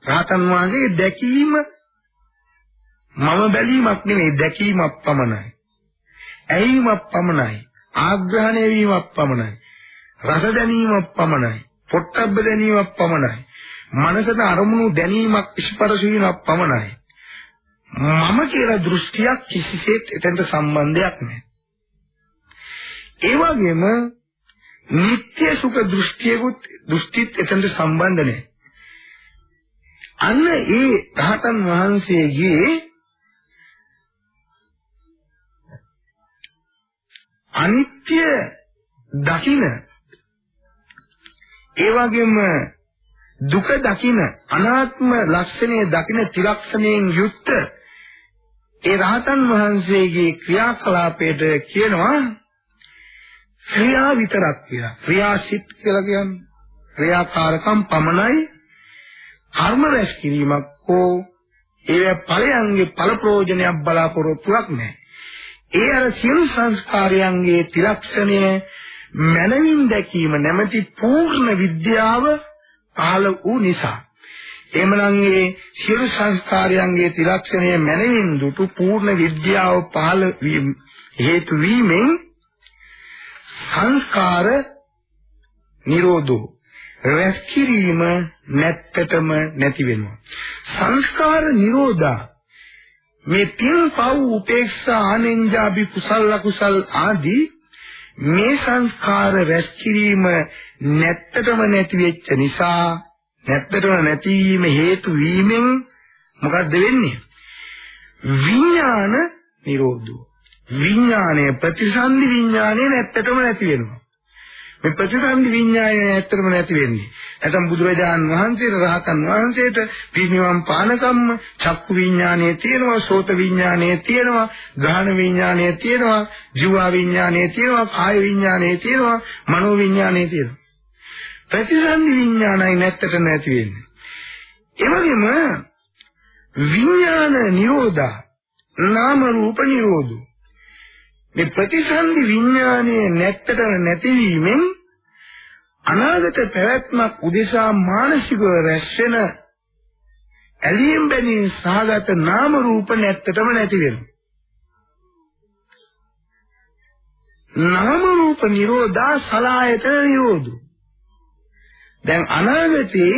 රහතන් වහන්සේ දැකීම මම බැලීමක් නෙවෙයි දැකීමක් පමණයි. ඇහිීමක් පමණයි. ආග්‍රහණය වීමක් පමණයි. රස දැනීමක් පමණයි. පොට්ටබ්බ දැනීමක් පමණයි. මනසට අරමුණු දැනීමක් ස්පර්ශ වීමක් පමණයි. මම කියලා දෘෂ්ටියක් කිසිසේත් එතෙන්ට සම්බන්ධයක් නැහැ. ඒ වගේම නිත්‍ය සුඛ දෘෂ්ටියකුත් දෘෂ්ටිත් එතෙන්ට සම්බන්ධ නැහැ. අන්න ඒ රහතන් වහන්සේගේ අනිත්‍ය දකින ඒ වගේම දුක දකින අනාත්ම ලක්ෂණය දකින ත්‍රිලක්ෂණයෙන් යුක්ත ඒ රහතන් වහන්සේගේ ක්‍රියාකලාපයට කියනවා ක්‍රියා විතරක් කියලා. ක්‍රියාසිට කියලා කියන්නේ ක්‍රියාකාරකම් පමණයි කර්ම රැස් කිරීමක් හෝ ඒ ඵලයන්ගේ ඵල ප්‍රයෝජනයක් බලාපොරොත්තුවක් නැහැ. ඒ අර සියලු සංස්කාරයන්ගේ ත්‍රිලක්ෂණය මනමින් දැකීම නැමැති පූර්ණ විද්‍යාව පහළ වූ නිසා එමනම් ඒ සියලු සංස්කාරයන්ගේ ත්‍රිලක්ෂණය මනමින් දුටු පූර්ණ විද්‍යාව පහළ වීම හේතු වීමෙන් සංස්කාර නිරෝධෝ. රැස් කිරීම නැත්තටම නැති වෙනවා. සංස්කාර නිරෝධා. මේ පින් පව් උපේක්ෂා ආනෙන්ජාබි කුසල කුසල් ආදී මේ සංස්කාර රැස් කිරීම නැත්තටම නැති වෙච්ච නිසා නැත්තටම නැතිවීම හේතු වීමෙන් මොකද්ද වෙන්නේ? විඥාන නිරෝධෝ. විඥානය ප්‍රතිසන්දි විඥානය නැත්තටම නැති වෙනවා මේ ප්‍රතිසන්දි විඥානය ඇත්තටම නැති වෙන්නේ. නැත්නම් බුදුරජාන් වහන්සේට රහතන් වහන්සේට පිරිනිවන් පානකම්ම චක්කු විඥානය තියෙනවා, සෝත විඥානය තියෙනවා, ගාහන විඥානය තියෙනවා, ජීව විඥානය තියෙනවා, කාය විඥානය තියෙනවා, මනෝ විඥානය තියෙනවා. ප්‍රතිසන්දි විඥානයි නැත්තට නැති වෙන්නේ. ඒ වගේම විඥාන නිරෝධා නාම රූප නිරෝධෝ මේ ප්‍රතිසන්දි විඥානයේ නැත්තට නැතිවීමෙන් අනාගත පැවැත්මක් උදෙසා මානසිකව රැස්වෙන ඇලීම් බැඳීම් සහගත නාම රූප නැත්තටම නැති වෙනවා. නාම රූප නිරෝධා සලායතන නිරෝධෝ. දැන් අනාගතේ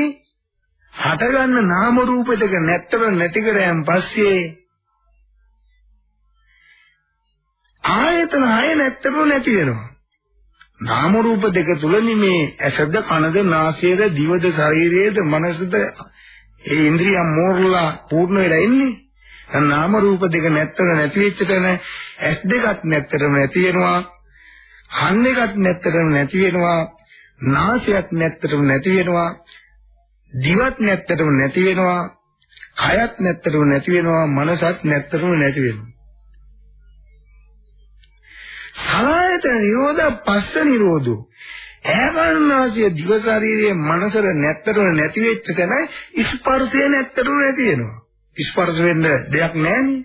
හටගන්න නාම රූප දෙක නැත්තට නැති කරයන් පස්සේ ආයතන හය නැත්තටම නැති වෙනවා. නාම රූප දෙක තුලනි මේ ඇසද කනද නාසයද දිවද ශරීරයේද මනසද ඒ ඉන්ද්‍රියම් මෝරලා පූර්ණ වෙලා ඉන්නේ. නාම රූප දෙක නැත්තර නැති වෙච්ච තැන ඇස් දෙකක් නැත්තරම නැති වෙනවා. කන් දෙකක් නැත්තරම නැති වෙනවා. නාසයක් නැත්තරම නැති වෙනවා. දිවක් නැත්තරම නැති වෙනවා. කයත් නැත්තරම නැති වෙනවා. මනසත් නැත්තරම නැති වෙනවා. සලායතන නිරෝධ පස්ස නිරෝධෝ. ඈගන්නාසිය දිව ශරීරයේ මනසර නැත්තර නැති වෙච්ච තැන ස්පර්ශය නැත්තර නැති වෙනවා. ස්පර්ශ වෙන්න දෙයක් නැහැනේ.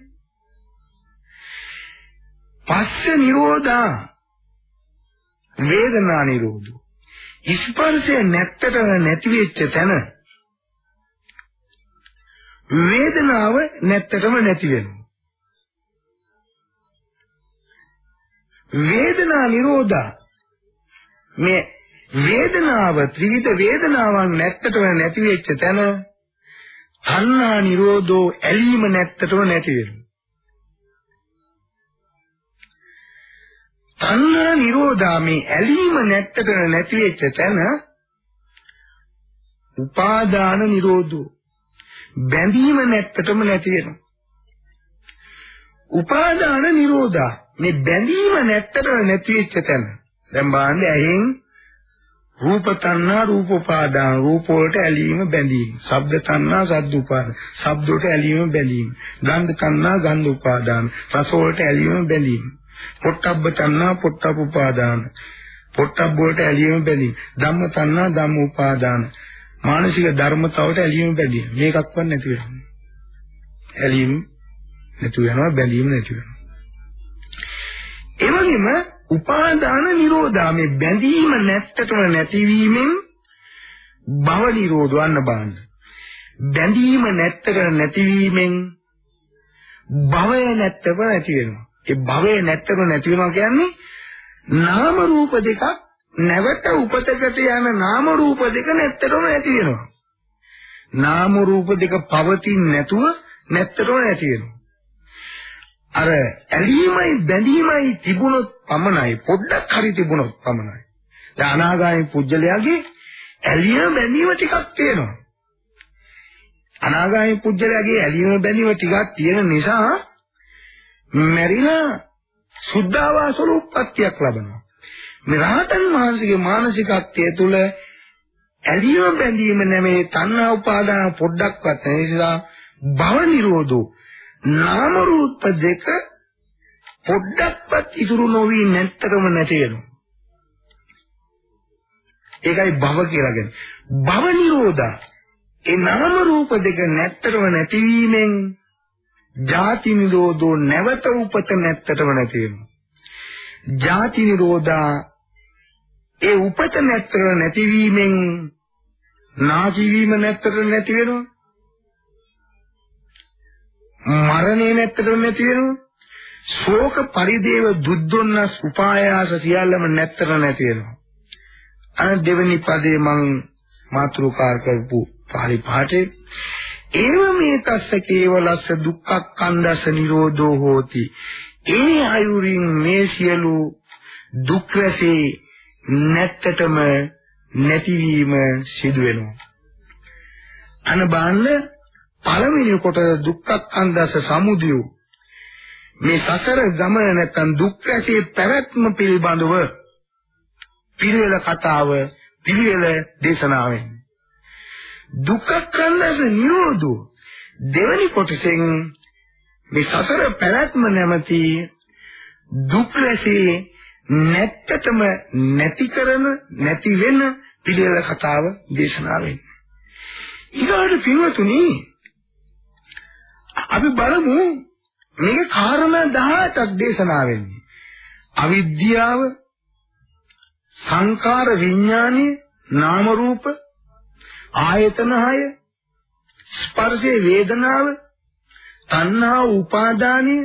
පස්ස නිරෝධා වේදනා නිරෝධෝ. ස්පර්ශය නැත්තර නැති වෙච්ච තැන වේදනාව නැත්තටම නැති වෙනවා. වේදනා නිරෝධා. මේ වේදනාව ත්‍රිවිධ වේදනාවන් නැත්තටම නැති වෙච්ච තැන තණ්හා නිරෝධෝ ඇලීම නැත්තටම නැති වෙනවා. තණ්හා නිරෝධා මේ ඇලීම නැත්තටම නැති වෙච්ච තැන උපාදාන නිරෝධෝ. බැඳීම නැත්තටම නැති වෙනවා. උපාදාන නිරෝධා මේ බැඳීම නැත්තට නැති වෙච්ච තැන. දැන් බලන්න ඇහෙන් රූප තණ්හා රූප උපාදාන රූප වලට ඇලීම බැඳීම. ශබ්ද තණ්හා ශබ්ද උපාදාන. ශබ්ද වලට ඇලීම බැඳීම. ගන්ධ තණ්හා ගන්ධ උපාදාන. රස වලට ඇලීම බැඳීම. පොට්ටබ්බ තණ්හා පොට්ටබ්බ උපාදාන. පොට්ටබ්බ වලට ඇලීම බැඳීම. ධම්ම තණ්හා ධම්ම උපාදාන. මානසික ධර්මතාවට ඇලීම බැඳීම. මේකක්වත් නැති වෙනවා. ඇලීම නැති වෙනවා බැඳීම නැති වෙනවා. ඒ වගේම උපාදාන නිරෝධා මේ බැඳීම නැත්තටම නැතිවීමෙන් භව නිරෝධ වන්න බාන්න. බැඳීම නැත්තට නැතිවීමෙන් භවය නැත්තම නැති වෙනවා. ඒ භවය නැත්තම නැති වෙනවා කියන්නේ නාම රූප දෙකක් නැවත උපතකට යන නාම රූප දෙක නැත්තටම නැති වෙනවා. නාම රූප දෙක පවතින් නැතුව නැත්තටම නැති වෙනවා. අර ඇලීමයි බැඳීමයි තිබුණොත් පමණයි පොඩ්ඩක් හරි තිබුණොත් පමණයි. දැන් අනාගාමී පුජ්‍යලයාගේ ඇලීම බැඳීම ටිකක් තියෙනවා. අනාගාමී පුජ්‍යලයාගේ ඇලීම බැඳීම ටිකක් තියෙන නිසා මෙරිලා සුද්ධාවාසල උප්පත්තියක් ලබනවා. මේ රහතන් වහන්සේගේ මානසිකත්වයේ තුල ඇලීම බැඳීම නැමේ තණ්හා උපාදාන පොඩ්ඩක්වත් නැති නිසා භව නිරෝධෝ නාම රූප දෙක පොඩ්ඩක්වත් ඉතුරු නොවි නැත්තරම නැති වෙනවා. ඒකයි භව කියලා කියන්නේ. භව නිරෝධා ඒ නාම රූප දෙක නැත්තරම නැතිවීමෙන් ජාති නිරෝධෝ නැවත උපත නැත්තරම නැති වෙනවා. ජාති නිරෝධා ඒ උපත නැත්තර නැතිවීමෙන් නාජීවීම නැත්තර නැති වෙනවා. මරණය නැත්තර නැති වෙනවා. ශෝක පරිදේව දුද්දොන්නස් උපායාස සියල්ලම නැත්තර නැති වෙනවා. අන දෙවෙනි පදේ මං මාතෘකාර කරපු පාලි පාඨේ ඒව මේ තස්ස කේවලස්ස දුක්ඛක්ඛන්දස නිරෝධෝ හෝති ඒ අයුරින් මේ සියලු දුක් රැසේ නැත්තටම නැතිවීම සිදු වෙනවා අන බාන්න පළවෙනි කොට දුක්ඛක්ඛන්දස සමුදය මේ සසර ගමන නැත්තම් දුක් රැසේ පැවැත්ම පිළිබඳව පිළිවෙල කතාව පිළිවෙල දේශනාවෙන් දුක්ඛකන්දස නිරෝධෝ දෙවනි කොටසෙන් මේ සසර පැවැත්ම නැමැති දුක් රැසේ නැත්තටම නැති කරන නැති වෙන පිළිවෙල කතාව දේශනා වෙන්නේ. ඊගාට පින්වතුනි අපි බලමු මේක කාරණා 18ක් දේශනා වෙන්නේ. අවිද්‍යාව සංකාර විඥානීය නාම රූප ආයතන හය ස්පර්ශේ වේදනාව තණ්හා උපාදානය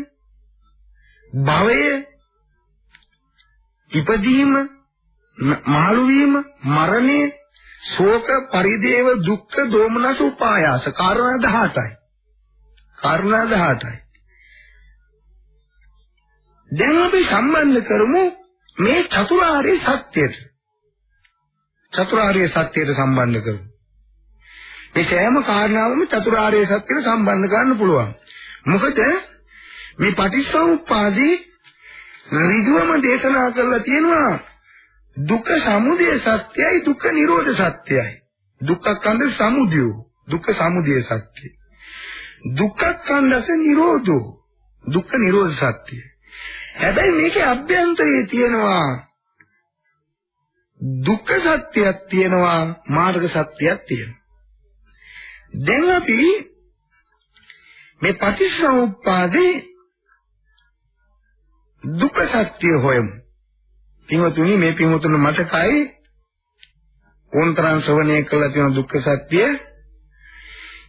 භවය ඉපදීම මාළු වීම මරණය ශෝක පරිදේව දුක්ඛ දෝමනස උපායාස කාරණා 18යි කාරණා 18යි දැන් අපි සම්බන්ධ කරමු මේ චතුරාර්ය සත්‍යයට චතුරාර්ය සත්‍යයට සම්බන්ධ කරමු මේ සෑම කාරණාවම චතුරාර්ය සත්‍යයට සම්බන්ධ කරන්න පුළුවන්. මොකද මේ පටිච්චසමුප්පාදේ ඍජුවම දේශනා කරලා තියෙනවා දුක්ඛ සමුදය සත්‍යයි දුක්ඛ නිරෝධ සත්‍යයි. දුක්ඛ කන්ද සමුදය දුක්ඛ සමුදය සත්‍යයි. දුක්ඛ කන්දස නිරෝධෝ දුක්ඛ නිරෝධ සත්‍යයි. හැබැයි මේකේ අභ්‍යන්තරයේ තියෙනවා දුක්ඛ සත්‍යයක් තියෙනවා මාර්ග සත්‍යයක් තියෙනවා. දැන් අපි මේ පටිච්චසමුප්පාදේ දුක සත්‍ය හොයමු. පින්වතුනි මේ පින්වතුන් මතකයි ඕන්තරන් ශ්‍රවණය කළ තියෙන දුක්ඛ සත්‍ය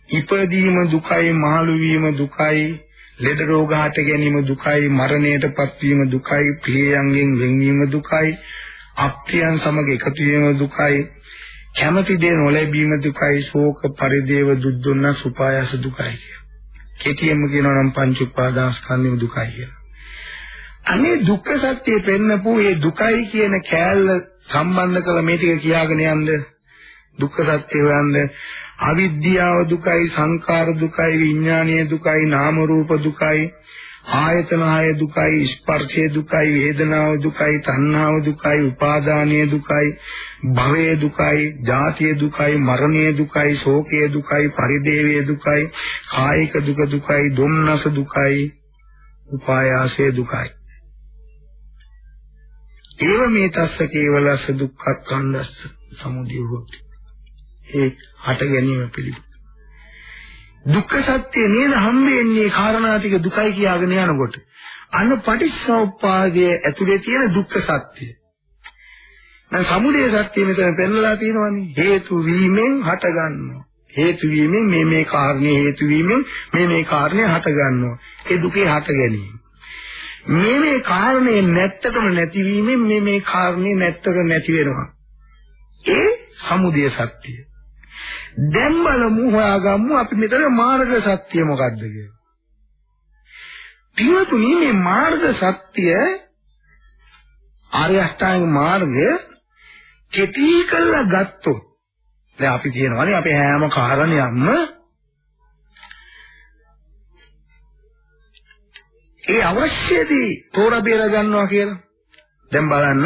ඉපදීම දුකයි මහලු වීම දුකයි ලෙඩ රෝග හට ගැනීම දුකයි මරණයටපත් වීම දුකයි ප්‍රියයන්ගෙන් වෙන්වීම දුකයි අප්‍රියයන් සමග එකතු වීම දුකයි කැමැති දේ නොලැබීම දුකයි ශෝක පරිදේව දුක්දුන්න සුපායස දුකයි කිය. කෙටියෙන්ම කියනවා නම් පංච උපාදානස්කන්ධෙම දුකයි කියලා. අනේ දුක්ඛ සත්‍ය පෙන්නපු මේ දුකයි කියන කෑල්ල සම්බන්ධ කළ මේ ටික කියාගෙන යන්න දුක්ඛ සත්‍ය හොයන්න අවිද්‍යාව දුකයි සංකාර දුකයි විඥානීය දුකයි නාම රූප දුකයි ආයතන හය දුකයි ස්පර්ශය දුකයි වේදනාව දුකයි තණ්හාව දුකයි උපාදානීය දුකයි භවයේ දුකයි ජාතිය දුකයි මරණයේ දුකයි ශෝකයේ දුකයි පරිදේවයේ දුකයි කායික දුක දුකයි දුම්නස දුකයි උපායාසයේ දුකයි. ඒව මේ තස්ස කේවලස දුක්ඛක්ඛන්දස්ස සමුදය හොති ඒ හට ගැනීම පිළිබඳ දුක්ඛ සත්‍ය නේද හම්බෙන්නේ කාරණා ටික දුකයි කියාගෙන යනකොට. අන්න පටිච්චසමුප්පාදයේ ඇතුලේ තියෙන දුක්ඛ සත්‍ය. දැන් සමුදය සත්‍ය මෙතන පෙන්නලා තියෙනවානේ. හේතු වීමෙන් හට ගන්නවා. හේතු වීමෙන් මේ මේ කාරණේ හේතු වීමෙන් මේ මේ කාරණේ හට ගන්නවා. ඒ දුකේ හට ගැනීම. මේ මේ කාරණේ නැත්තටම නැතිවීමෙන් මේ මේ කාරණේ නැත්තට නැති වෙනවා. ඒ සමුදය සත්‍යය. දැන් බලමු හොයාගමු අපි මෙතන මාර්ග සත්‍ය මොකක්ද කියලා. පියතුනි මේ මාර්ග සත්‍ය ආර්ය අෂ්ටාංග මාර්ගය කෙටි කළා ගත්තොත් දැන් අපි කියනවානේ අපේ හැම කාරණයක්ම ඒ අවශ්‍යදී තෝර බේර ගන්නවා කියලා. දැන් බලන්න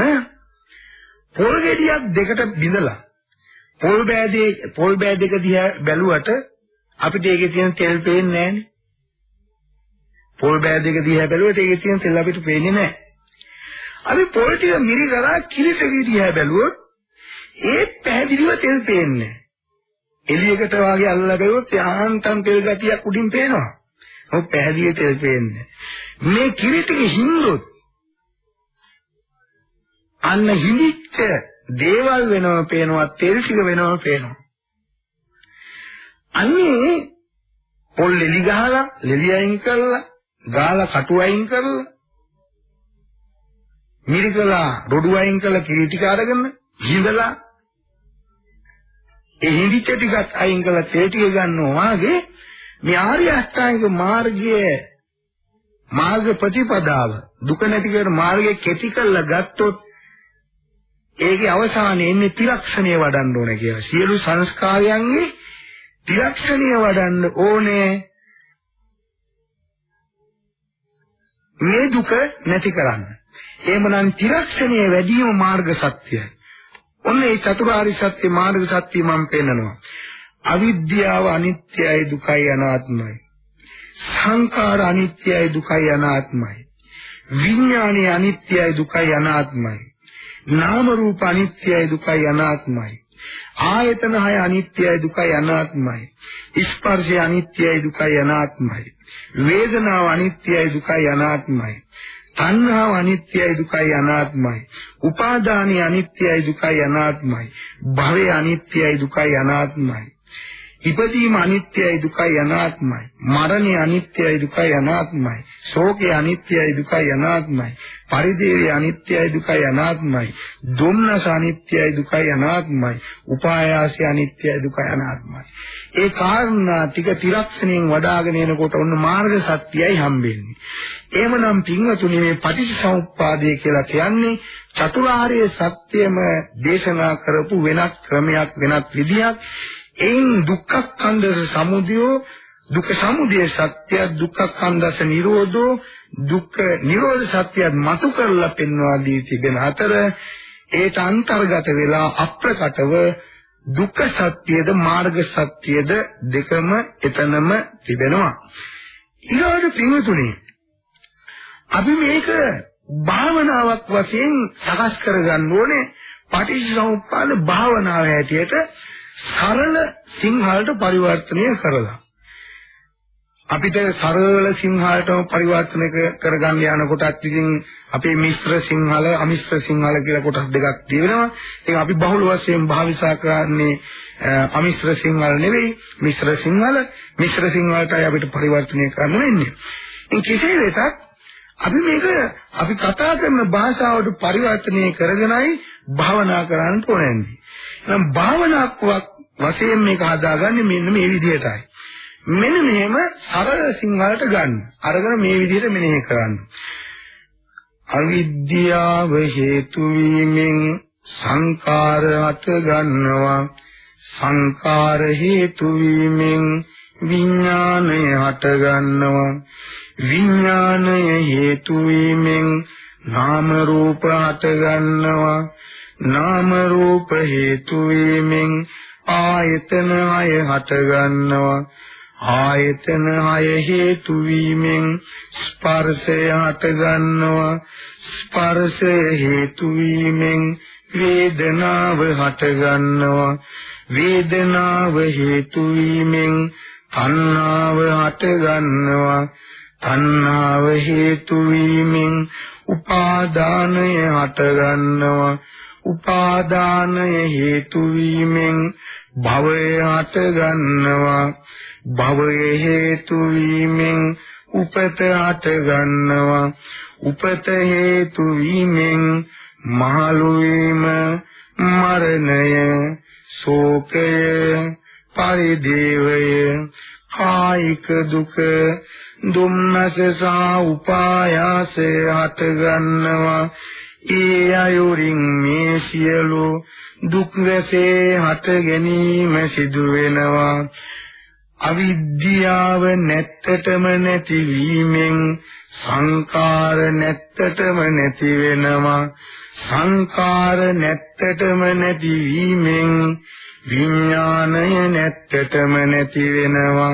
පොල් ගෙඩියක් දෙකට බිඳලා පොල් බෑදේ පොල් බෑදක දිහා බැලුවට අපිට ඒකේ තියෙන තෙල් පේන්නේ නැහනේ. පොල් බෑදක දිහා බැලුවට ඒකේ තියෙන තෙල් අපිට පේන්නේ නැහැ. අපි පොල් ටික මිරි කරලා කිරිට දිහා බැලුවොත් ඒ පැහැදිලිව තෙල් පේන්නේ එළියකට වාගේ අල්ලලා බැලුවොත් යාන්තම් තෙල් ගතියක් උඩින් පේනවා. ඔව් පැහැදිලි තෙල් පේන්නේ. මේ කිරි ටික හින්දොත් අන්න හිඳිච්ච දේවල් වෙනව පේනවා තෙල් ටික වෙනව පේනවා. අන්නේ පොල් ලෙලි ගහලා ලෙලි අයින් කරලා ගාලා කටු අයින් කරලා මිරිකලා රොඩු අයින් කරලා කිරි ටික අරගෙන හිඳලා ඒ හිඳිච්ච ටිකත් අයින් කරලා තේ ටික ගන්නවා වාගේ මේ ආර්ය අෂ්ටාංගික මාර්ගයේ මාර්ග ප්‍රතිපදාව දුක නැති කර මාර්ගයේ කෙටි කරලා ගත්තොත් ඒකේ අවසානයේ එන්නේ තිලක්ෂණය වඩන්න ඕනේ කියලා. සියලු සංස්කාරයන්ගේ තිලක්ෂණය වඩන්න ඕනේ. මේ දුක නැති කරන්න. එහෙමනම් තිලක්ෂණයේ වැඩිම මාර්ග සත්‍යයි. ඔන්න ඒ චතුරාර්ය සත්‍ය මාර්ග සත්‍ය මම පෙන්නනවා. අවිද්‍යාව අනිත්‍යයි දුකයි අනාත්මයි. සංඛාර අනිත්‍යයි දුකයි අනාත්මයි. විඥානය අනිත්‍යයි දුකයි අනාත්මයි. නාම රූප අනිත්‍යයි දුකයි අනාත්මයි. ආයතන හය අනිත්‍යයි දුකයි අනාත්මයි. ස්පර්ශය අනිත්‍යයි දුකයි අනාත්මයි. වේදනාව අනිත්‍යයි දුකයි අනාත්මයි. තණ්හාව අනිත්‍යයි දුකයි අනාත්මයි. උපාදානයි අනිත්‍යයි දුකයි අනාත්මයි. භවය අනිත්‍යයි දුකයි අනාත්මයි. ඉපදීම අනිත්‍යයි දුකයි අනාත්මයි. මරණය අනිත්‍යයි දුකයි අනාත්මයි. ශෝකය අනිත්‍යයි දුකයි අනාත්මයි. පරිදේවය අනිත්‍යයි දුකයි අනාත්මයි. දුම්නස අනිත්‍යයි දුකයි අනාත්මයි. උපායාසය අනිත්‍යයි දුකයි අනාත්මයි. ඒ කාරණා ටික තිරක්ෂණයෙන් වඩ아가න එනකොට ඔන්න මාර්ග සත්‍යයි හම්බෙන්නේ. එහෙමනම් පින්වතුනි මේ පටිච්චසමුප්පාදය කියලා කියන්නේ චතුරාර්ය සත්‍යම දේශනා කරපු වෙනත් ක්‍රමයක් වෙනත් විදියක් එයින් දුක්ඛස්කන්ධ සමුදයෝ දුක්ඛ සමුදය සත්‍ය දුක්ඛස්කන්ධස නිරෝධෝ දුක්ඛ නිරෝධ සත්‍ය මතු කරලා පෙන්වා දී තිබෙන අතර ඒට අන්තර්ගත වෙලා අප්‍රකටව දුක්ඛ සත්‍යද මාර්ග සත්‍යද දෙකම එතනම තිබෙනවා. ඊළඟ පින්වතුනි අපි මේක භාවනාවක් වශයෙන් සකස් කරගන්න ඕනේ. පටිච්චසමුප්පාද භාවනාව හැටියට සරල සිංහලට පරිවර්තනය කරලා. අපිට සරල සිංහලටම පරිවර්තන කරගන්න යනකොටත් ඉතින් අපේ මිශ්‍ර සිංහල අමිශ්‍ර සිංහල කියලා කොටස් දෙකක් තියෙනවා. ඒක අපි බහුල වශයෙන් භාවිතා කරන්නේ අමිශ්‍ර සිංහල නෙවෙයි මිශ්‍ර සිංහල. මිශ්‍ර සිංහලටයි අපිට පරිවර්තනය කරන්න වෙන්නේ. ඉතින් කෙසේ වෙතත් අපි මේක අපි කතා කරන භාෂාවට පරිවර්තනය කරගෙනයි භාවනා කරන්න ඕනේ. නම් භාවනාවක් වශයෙන් මේක හදාගන්නේ මෙන්න මේ විදිහටයි. මෙන්න මෙහෙම සරල සිංහලට ගන්න. අරගෙන මේ විදිහට මෙනෙහි කරන්න. අවිද්‍යාව හේතු වීමෙන් සංකාර හට ගන්නවා. සංකාර හේතු වීමෙන් විඥානය හට ගන්නවා. විඥානය හේතු වීමෙන් නාම රූප හට ගන්නවා. නාම රූප හේතු වීමෙන් ආයතන අය හට ගන්නවා ආයතන අය හේතු වීමෙන් ස්පර්ශය හට ගන්නවා ස්පර්ශය හේතු වීමෙන් වේදනාව හට ගන්නවා වේදනාව හේතු වීමෙන් තණ්හාව හට ගන්නවා තණ්හාව හේතු වීමෙන් උපාදානය හට ගන්නවා උපාදානය හේතු වීමෙන් භවය හට ගන්නවා භවය හේතු වීමෙන් උපත හට ගන්නවා. උපත හේතු වීමෙන් මහලු වීම මරණය ශෝකය පරිදේවය කායික දුක දුම්නස සහ උපායාසය හට ගන්නවා. ඒ අයුරින් මේ සියලු දුක් වැසේ හට ගැනීම සිදු වෙනවා. අවිද්‍යාව නැත්තටම නැති වීමෙන් සංකාර නැත්තටම නැති වෙනවා සංකාර නැත්තටම නැති වීමෙන් විඥාණය නැත්තටම නැති වෙනවා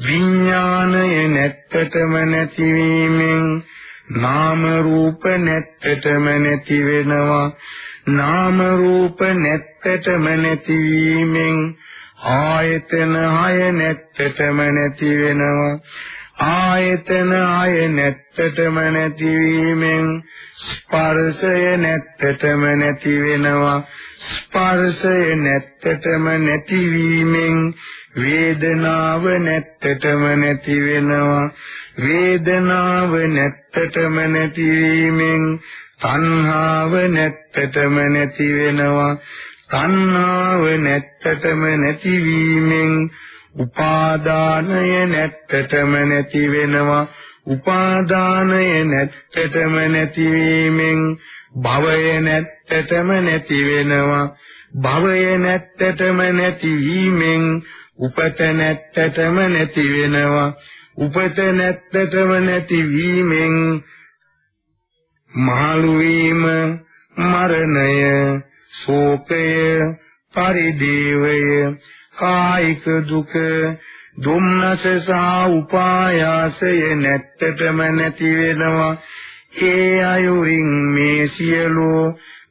විඥාණය නැත්තටම නැති වීමෙන් නාම රූප නැත්තටම නැති වෙනවා නාම රූප නැත්තටම නැති වීමෙන් ආයතන හය නැත්තටම නැති වෙනවා. ආයතන හය නැත්තටම නැතිවීමෙන් ස්පර්ශය නැත්තටම නැති වෙනවා. ස්පර්ශය නැත්තටම නැතිවීමෙන් වේදනාව නැත්තටම නැති වෙනවා. වේදනාව නැත්තටම නැතිවීමෙන් තණ්හාව නැත්තටම නැති වෙනවා. තණ්හාව නැත්තටම නැතිවීමෙන් උපාදානය නැත්තටම නැති වෙනවා උපාදානය නැත්තටම නැතිවීමෙන් භවය නැත්තටම නැති වෙනවා භවය නැත්තටම නැතිවීමෙන් උපත නැත්තටම නැති වෙනවා උපත නැත්තටම නැතිවීමෙන් මහලු වීම මරණය ශෝකය පරිදේවය කායික දුක දුම්නස සහ උපායාසය නැත්තටම නැති වෙනවා ඒ අයුරින් මේ සියලු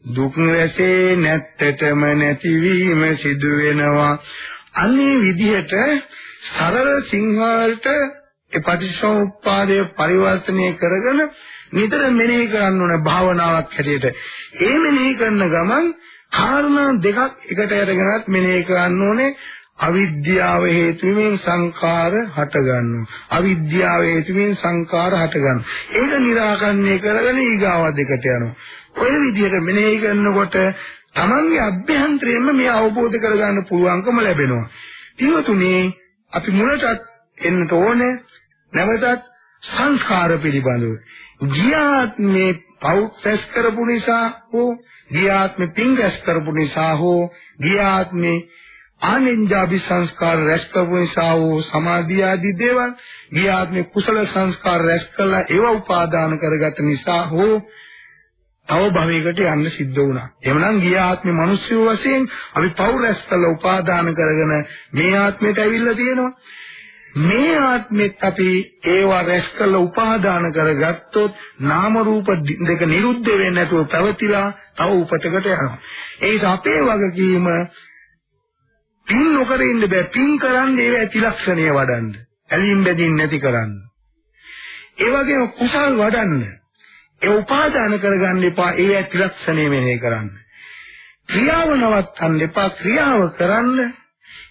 දුක් රැසේ නැත්තටම නැතිවීම සිදු වෙනවා අන්නේ විදිහට සරල සිංහලට ඒ පටිච්චසමුප්පාදය පරිවර්තනය කරගෙන නිතර මෙනෙහි කරන්න ඕන භාවනාවක් හැටියට. ඒ මෙනෙහි කරන ගමන් කාරණා දෙකක් එකට අරගෙනත් මෙනෙහි කරන්න ඕනේ. අවිද්‍යාව හේතුවෙන් සංකාර හට ගන්නවා. අවිද්‍යාව හේතුවෙන් සංකාර හට ගන්නවා. ඒක निराකරණය කරගෙන ඊගාව දෙකට යනවා. ඔය විදිහට මෙනෙහි කරනකොට තමන්ගේ අභ්‍යන්තරයෙන්ම මේ අවබෝධ කරගන්න පුළුවන්කම ලැබෙනවා. ඊවතුනේ අපි මුලටත් එන්නට ඕනේ නැවතත් සංස්කාර පිළිබඳව. ගියාත්මේ පව් රැස් කරපු නිසා හෝ ගියාත්මේ පින් රැස් කරපු නිසා හෝ ගියාත්මේ ආනෙන්ජාබි සංස්කාර රැස් කරපු නිසා හෝ සමාධිය ආදී දේවල් ගියාත්මේ කුසල සංස්කාර රැස් කළා ඒවා උපාදාන කරගත් නිසා හෝ තව භවයකට යන්න සිද්ධ වුණා. එhmenan ගිය ආත්මේ මිනිස්සු වශයෙන් අපි පව් රැස් කළ උපාදාන කරගෙන මේ ආත්මයට ඇවිල්ලා තියෙනවා. මේ ආත්මෙත් අපි ඒවා රැස් කළ උපාදාන කරගත්තොත් නාම රූප දෙක නිරුද්ධ වෙන්නේ නැතුව පැවතිලා තව උපතකට යනවා. ඒ නිසා අපේ වගකීම පින් නොකර ඉන්න බෑ. පින් කරන්න ඒව ඇතිලක්ෂණය වඩන්න. ඇලීම් බැඳීම් නැති කරන්න. ඒ වගේම කුසල් වඩන්න. ඒ උපාදාන කරගන්න එපා. ඒ ඇතිලක්ෂණය මෙහෙ කරන්න. ක්‍රියාව නවත්තන්න එපා. ක්‍රියාව කරන්න.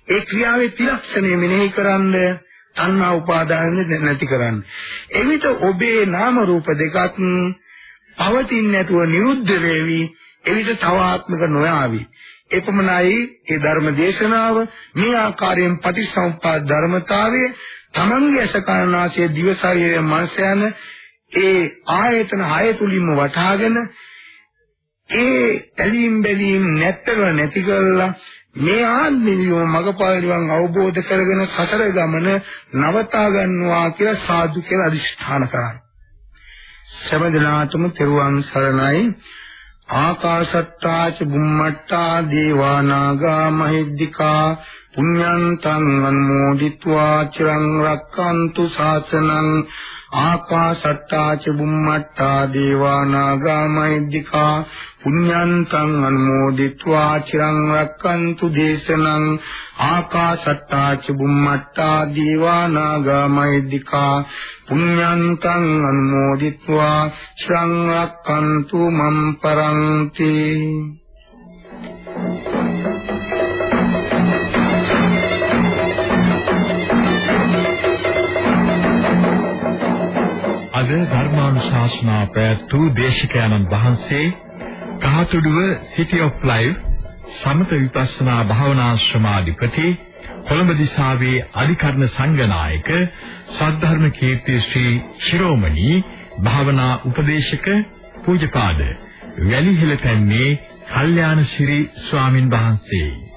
ඒ ක්‍රියාවේ තිලක්ෂණය මෙනෙහි කරන්න තණ්හා උපාදාන නැති කරන්න. එවිට ඔබේ නාම රූප දෙකක් පවතින්නේ නැතුව නිරුද්ධ වෙවි. එවිට තව ආත්මක නොයාවි. එපමණයි ඒ ධර්ම දේශනාව මේ ආකාරයෙන් පටිසම්පාද ධර්මතාවයේ තමන්ගේ අසකරණාසය දිව ශරීරය මනස යන ඒ ආයතන හය තුලින්ම වටහාගෙන ඒ ඇලීම් බැලීම් නැත්තර නැති කරලා මේ ආත්මිනියෝ මගපරිවන් අවබෝධ කරගෙන සතර ගමන නවතා ගන්නවා කියලා සාදු කියලා අදිෂ්ඨාන කරා. සමදනාතුම තෙරුවන් සරණයි ආකාශත්තාච බුම්මට්ටා දේවානාගා මහිද්దికා පුඤ්ඤන්තං අනුමෝදිත්වා චිරං රක්칸තු ශාසනං ආකාශට්ටා ච බුම්මට්ටා දේවා නාග මහිද්దికා පුඤ්ඤන්තං අනුමෝදිත्वा චිරං රක්칸තු දේශනං ආකාශට්ටා ච බුම්මට්ටා දේවා නාග මහිද්దికා පුඤ්ඤන්තං අනුමෝදිත्वा චිරං රක්칸තු මම් පරන්ති අද ධර්මානුශාසනා ප්‍රයත්තු දේශකයන්න් වහන්සේ කහතුඩුව City of Life සමත විපස්සනා භාවනාශ්‍රමාධිපති කොළඹ දිසාවේ අධිකරණ සංඝනායක සද්ධර්ම කීර්ති ශ්‍රී ශිරෝමණී භාවනා උපදේශක පූජපාද වැලිහෙළ තැන්නේ කල්යාණ ශ්‍රී ස්වාමින් වහන්සේ.